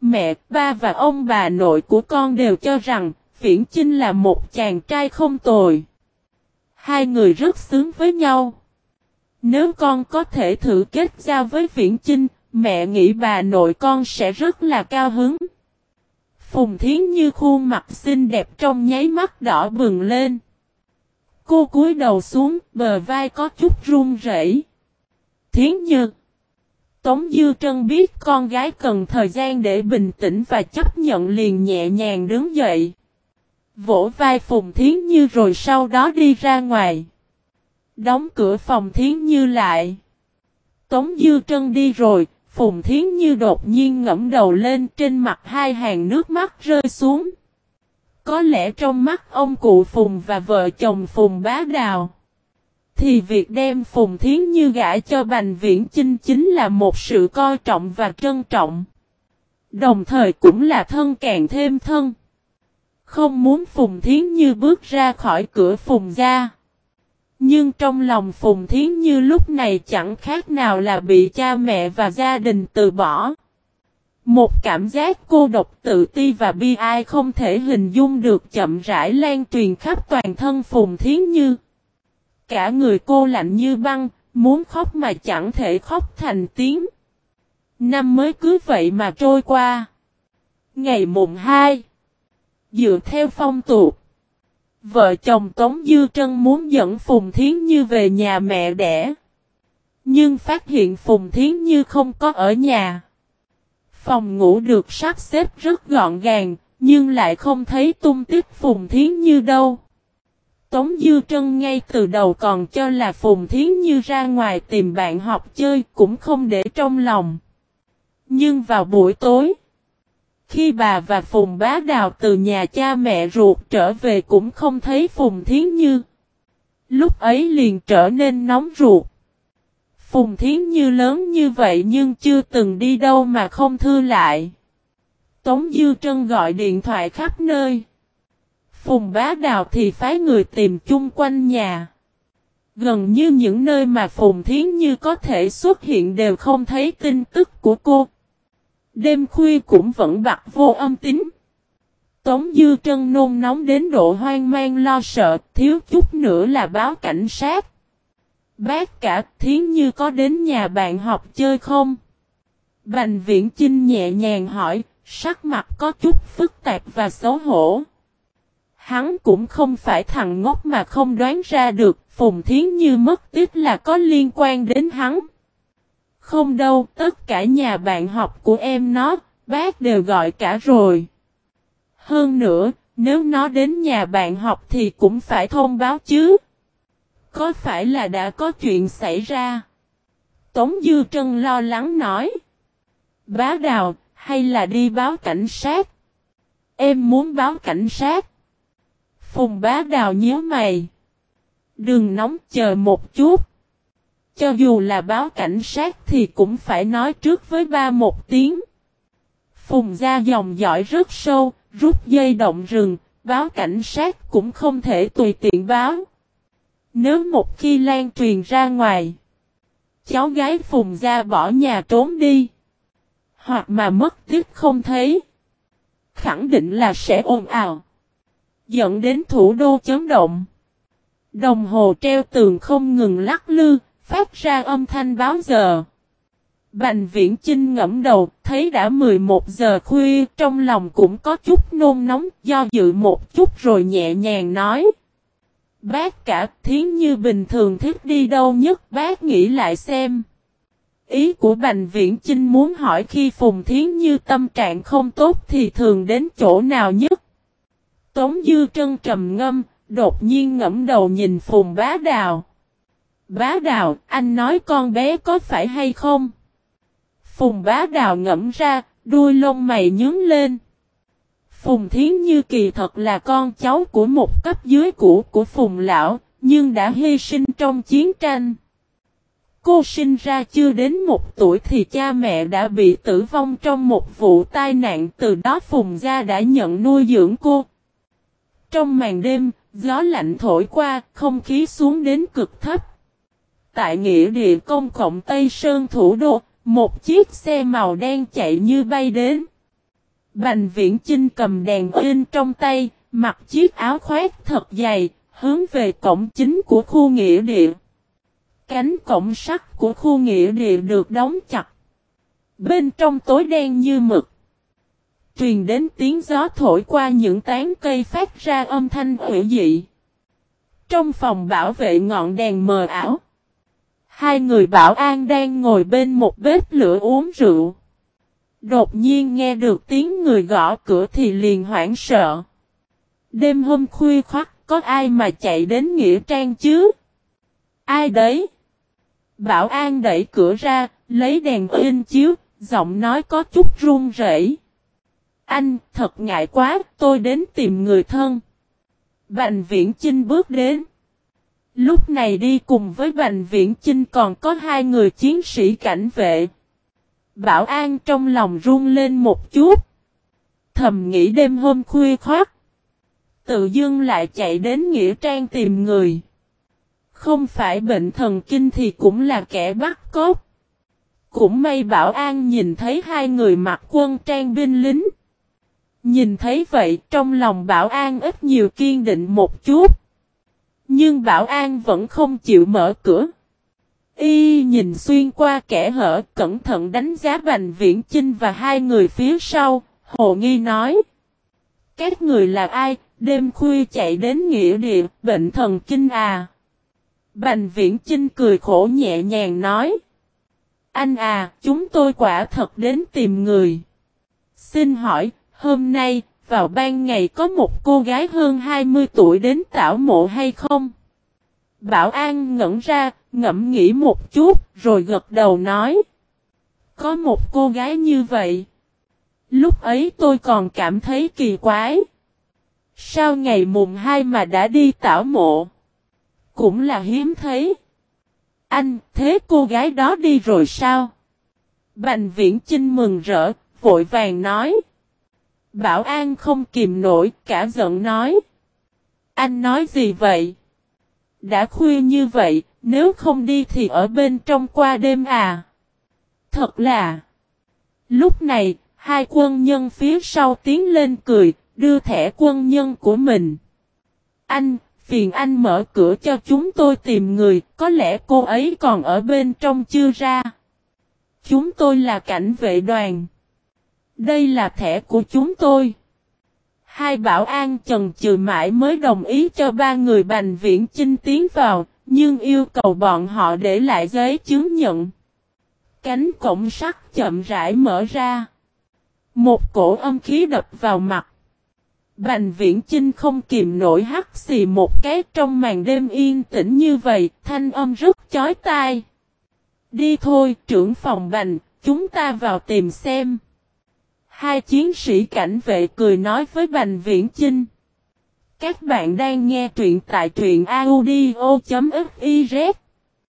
A: Mẹ, ba và ông bà nội của con đều cho rằng, Viễn Chinh là một chàng trai không tồi. Hai người rất sướng với nhau. Nếu con có thể thử kết giao với Viễn Chinh, mẹ nghĩ bà nội con sẽ rất là cao hứng. Phùng Thiến Như khuôn mặt xinh đẹp trong nháy mắt đỏ bừng lên. Cô cúi đầu xuống, bờ vai có chút run rẩy. Thiến Như Tống Dư Trân biết con gái cần thời gian để bình tĩnh và chấp nhận liền nhẹ nhàng đứng dậy. Vỗ vai Phùng Thiến Như rồi sau đó đi ra ngoài. Đóng cửa phòng Thiến Như lại. Tống Dư Trân đi rồi, Phùng Thiến Như đột nhiên ngẫm đầu lên trên mặt hai hàng nước mắt rơi xuống. Có lẽ trong mắt ông cụ Phùng và vợ chồng Phùng bá đào. Thì việc đem Phùng Thiến Như gã cho Bành Viễn Chinh chính là một sự coi trọng và trân trọng. Đồng thời cũng là thân càng thêm thân. Không muốn Phùng Thiến Như bước ra khỏi cửa Phùng gia. Nhưng trong lòng Phùng Thiến Như lúc này chẳng khác nào là bị cha mẹ và gia đình từ bỏ. Một cảm giác cô độc tự ti và bi ai không thể hình dung được chậm rãi lan truyền khắp toàn thân Phùng Thiến Như. Cả người cô lạnh như băng, muốn khóc mà chẳng thể khóc thành tiếng. Năm mới cứ vậy mà trôi qua. Ngày mùng 2 Dựa theo phong tục Vợ chồng Tống Dư Trân muốn dẫn Phùng Thiến Như về nhà mẹ đẻ. Nhưng phát hiện Phùng Thiến Như không có ở nhà. Phòng ngủ được sắp xếp rất gọn gàng, nhưng lại không thấy tung tích Phùng Thiến Như đâu. Tống Dư Trân ngay từ đầu còn cho là Phùng Thiến Như ra ngoài tìm bạn học chơi cũng không để trong lòng. Nhưng vào buổi tối, khi bà và Phùng Bá Đào từ nhà cha mẹ ruột trở về cũng không thấy Phùng Thiến Như. Lúc ấy liền trở nên nóng ruột. Phùng Thiến Như lớn như vậy nhưng chưa từng đi đâu mà không thư lại. Tống Dư Trân gọi điện thoại khắp nơi. Phùng Bá Đào thì phái người tìm chung quanh nhà. Gần như những nơi mà Phùng Thiến Như có thể xuất hiện đều không thấy tin tức của cô. Đêm khuya cũng vẫn bặt vô âm tính. Tống Dư Trân nôn nóng đến độ hoang mang lo sợ, thiếu chút nữa là báo cảnh sát. Bác cả Thiến Như có đến nhà bạn học chơi không? Bành Viễn Chinh nhẹ nhàng hỏi, sắc mặt có chút phức tạp và xấu hổ. Hắn cũng không phải thằng ngốc mà không đoán ra được Phùng Thiến Như mất tích là có liên quan đến hắn. Không đâu, tất cả nhà bạn học của em nó, bác đều gọi cả rồi. Hơn nữa, nếu nó đến nhà bạn học thì cũng phải thông báo chứ. Có phải là đã có chuyện xảy ra? Tống Dư Trân lo lắng nói. Bá đào, hay là đi báo cảnh sát? Em muốn báo cảnh sát. Phùng bá đào nhớ mày. Đừng nóng chờ một chút. Cho dù là báo cảnh sát thì cũng phải nói trước với ba một tiếng. Phùng ra dòng dõi rất sâu, rút dây động rừng, báo cảnh sát cũng không thể tùy tiện báo. Nếu một khi lan truyền ra ngoài, cháu gái Phùng ra bỏ nhà trốn đi, hoặc mà mất tiếc không thấy, khẳng định là sẽ ồn ào, dẫn đến thủ đô chấn động. Đồng hồ treo tường không ngừng lắc lư, phát ra âm thanh báo giờ. Bành viễn Chinh ngẫm đầu, thấy đã 11 giờ khuya, trong lòng cũng có chút nôn nóng, do dự một chút rồi nhẹ nhàng nói. Bác cả thiến như bình thường thích đi đâu nhất bác nghĩ lại xem. Ý của Bành Viễn Chinh muốn hỏi khi Phùng Thiến Như tâm trạng không tốt thì thường đến chỗ nào nhất. Tống Dư Trân trầm ngâm, đột nhiên ngẫm đầu nhìn Phùng Bá Đào. Bá Đào, anh nói con bé có phải hay không? Phùng Bá Đào ngẫm ra, đuôi lông mày nhướng lên. Phùng Thiến Như kỳ thật là con cháu của một cấp dưới cũ của Phùng Lão, nhưng đã hy sinh trong chiến tranh. Cô sinh ra chưa đến một tuổi thì cha mẹ đã bị tử vong trong một vụ tai nạn từ đó Phùng Gia đã nhận nuôi dưỡng cô. Trong màn đêm, gió lạnh thổi qua, không khí xuống đến cực thấp. Tại nghĩa địa công cộng Tây Sơn thủ đô, một chiếc xe màu đen chạy như bay đến. Bành viễn Chinh cầm đèn in trong tay, mặc chiếc áo khoác thật dày, hướng về cổng chính của khu nghĩa địa. Cánh cổng sắt của khu nghĩa địa được đóng chặt. Bên trong tối đen như mực. Truyền đến tiếng gió thổi qua những tán cây phát ra âm thanh hữu dị. Trong phòng bảo vệ ngọn đèn mờ ảo. Hai người bảo an đang ngồi bên một bếp lửa uống rượu. Đột nhiên nghe được tiếng người gõ cửa thì liền hoảng sợ. Đêm hôm khuya khoắt có ai mà chạy đến Nghĩa Trang chứ? Ai đấy? Bảo an đẩy cửa ra, lấy đèn in chiếu, giọng nói có chút run rẩy. Anh, thật ngại quá, tôi đến tìm người thân. Bành viễn Chinh bước đến. Lúc này đi cùng với Bành Viễn Chinh còn có hai người chiến sĩ cảnh vệ. Bảo an trong lòng run lên một chút. Thầm nghĩ đêm hôm khuya khoát. Tự dưng lại chạy đến Nghĩa Trang tìm người. Không phải bệnh thần kinh thì cũng là kẻ bắt cốt. Cũng may bảo an nhìn thấy hai người mặc quân trang binh lính. Nhìn thấy vậy trong lòng bảo an ít nhiều kiên định một chút. Nhưng bảo an vẫn không chịu mở cửa. Y nhìn xuyên qua kẻ hở cẩn thận đánh giá Bành Viễn Chinh và hai người phía sau, Hồ Nghi nói. Các người là ai, đêm khuya chạy đến nghĩa địa, bệnh thần kinh à. Bành Viễn Chinh cười khổ nhẹ nhàng nói. Anh à, chúng tôi quả thật đến tìm người. Xin hỏi, hôm nay, vào ban ngày có một cô gái hơn 20 tuổi đến tảo mộ hay không? Bảo An ngẩn ra, ngẫm nghĩ một chút, rồi gật đầu nói. Có một cô gái như vậy. Lúc ấy tôi còn cảm thấy kỳ quái. Sao ngày mùng 2 mà đã đi tảo mộ? Cũng là hiếm thấy. Anh, thế cô gái đó đi rồi sao? Bành viễn Chinh mừng rỡ, vội vàng nói. Bảo An không kìm nổi, cả giận nói. Anh nói gì vậy? Đã khuya như vậy, nếu không đi thì ở bên trong qua đêm à? Thật là... Lúc này, hai quân nhân phía sau tiến lên cười, đưa thẻ quân nhân của mình. Anh, phiền anh mở cửa cho chúng tôi tìm người, có lẽ cô ấy còn ở bên trong chưa ra. Chúng tôi là cảnh vệ đoàn. Đây là thẻ của chúng tôi. Hai bảo an chần chừ mãi mới đồng ý cho ba người Bành Viễn Chinh tiến vào, nhưng yêu cầu bọn họ để lại giấy chứng nhận. Cánh cổng sắt chậm rãi mở ra. Một cổ âm khí đập vào mặt. Bành viễn Trinh không kìm nổi hắt xì một cái trong màn đêm yên tĩnh như vậy, thanh âm rất chói tai. Đi thôi, trưởng phòng bành, chúng ta vào tìm xem. Hai chiến sĩ cảnh vệ cười nói với Bành Viễn Chinh. Các bạn đang nghe truyện tại truyện audio.fif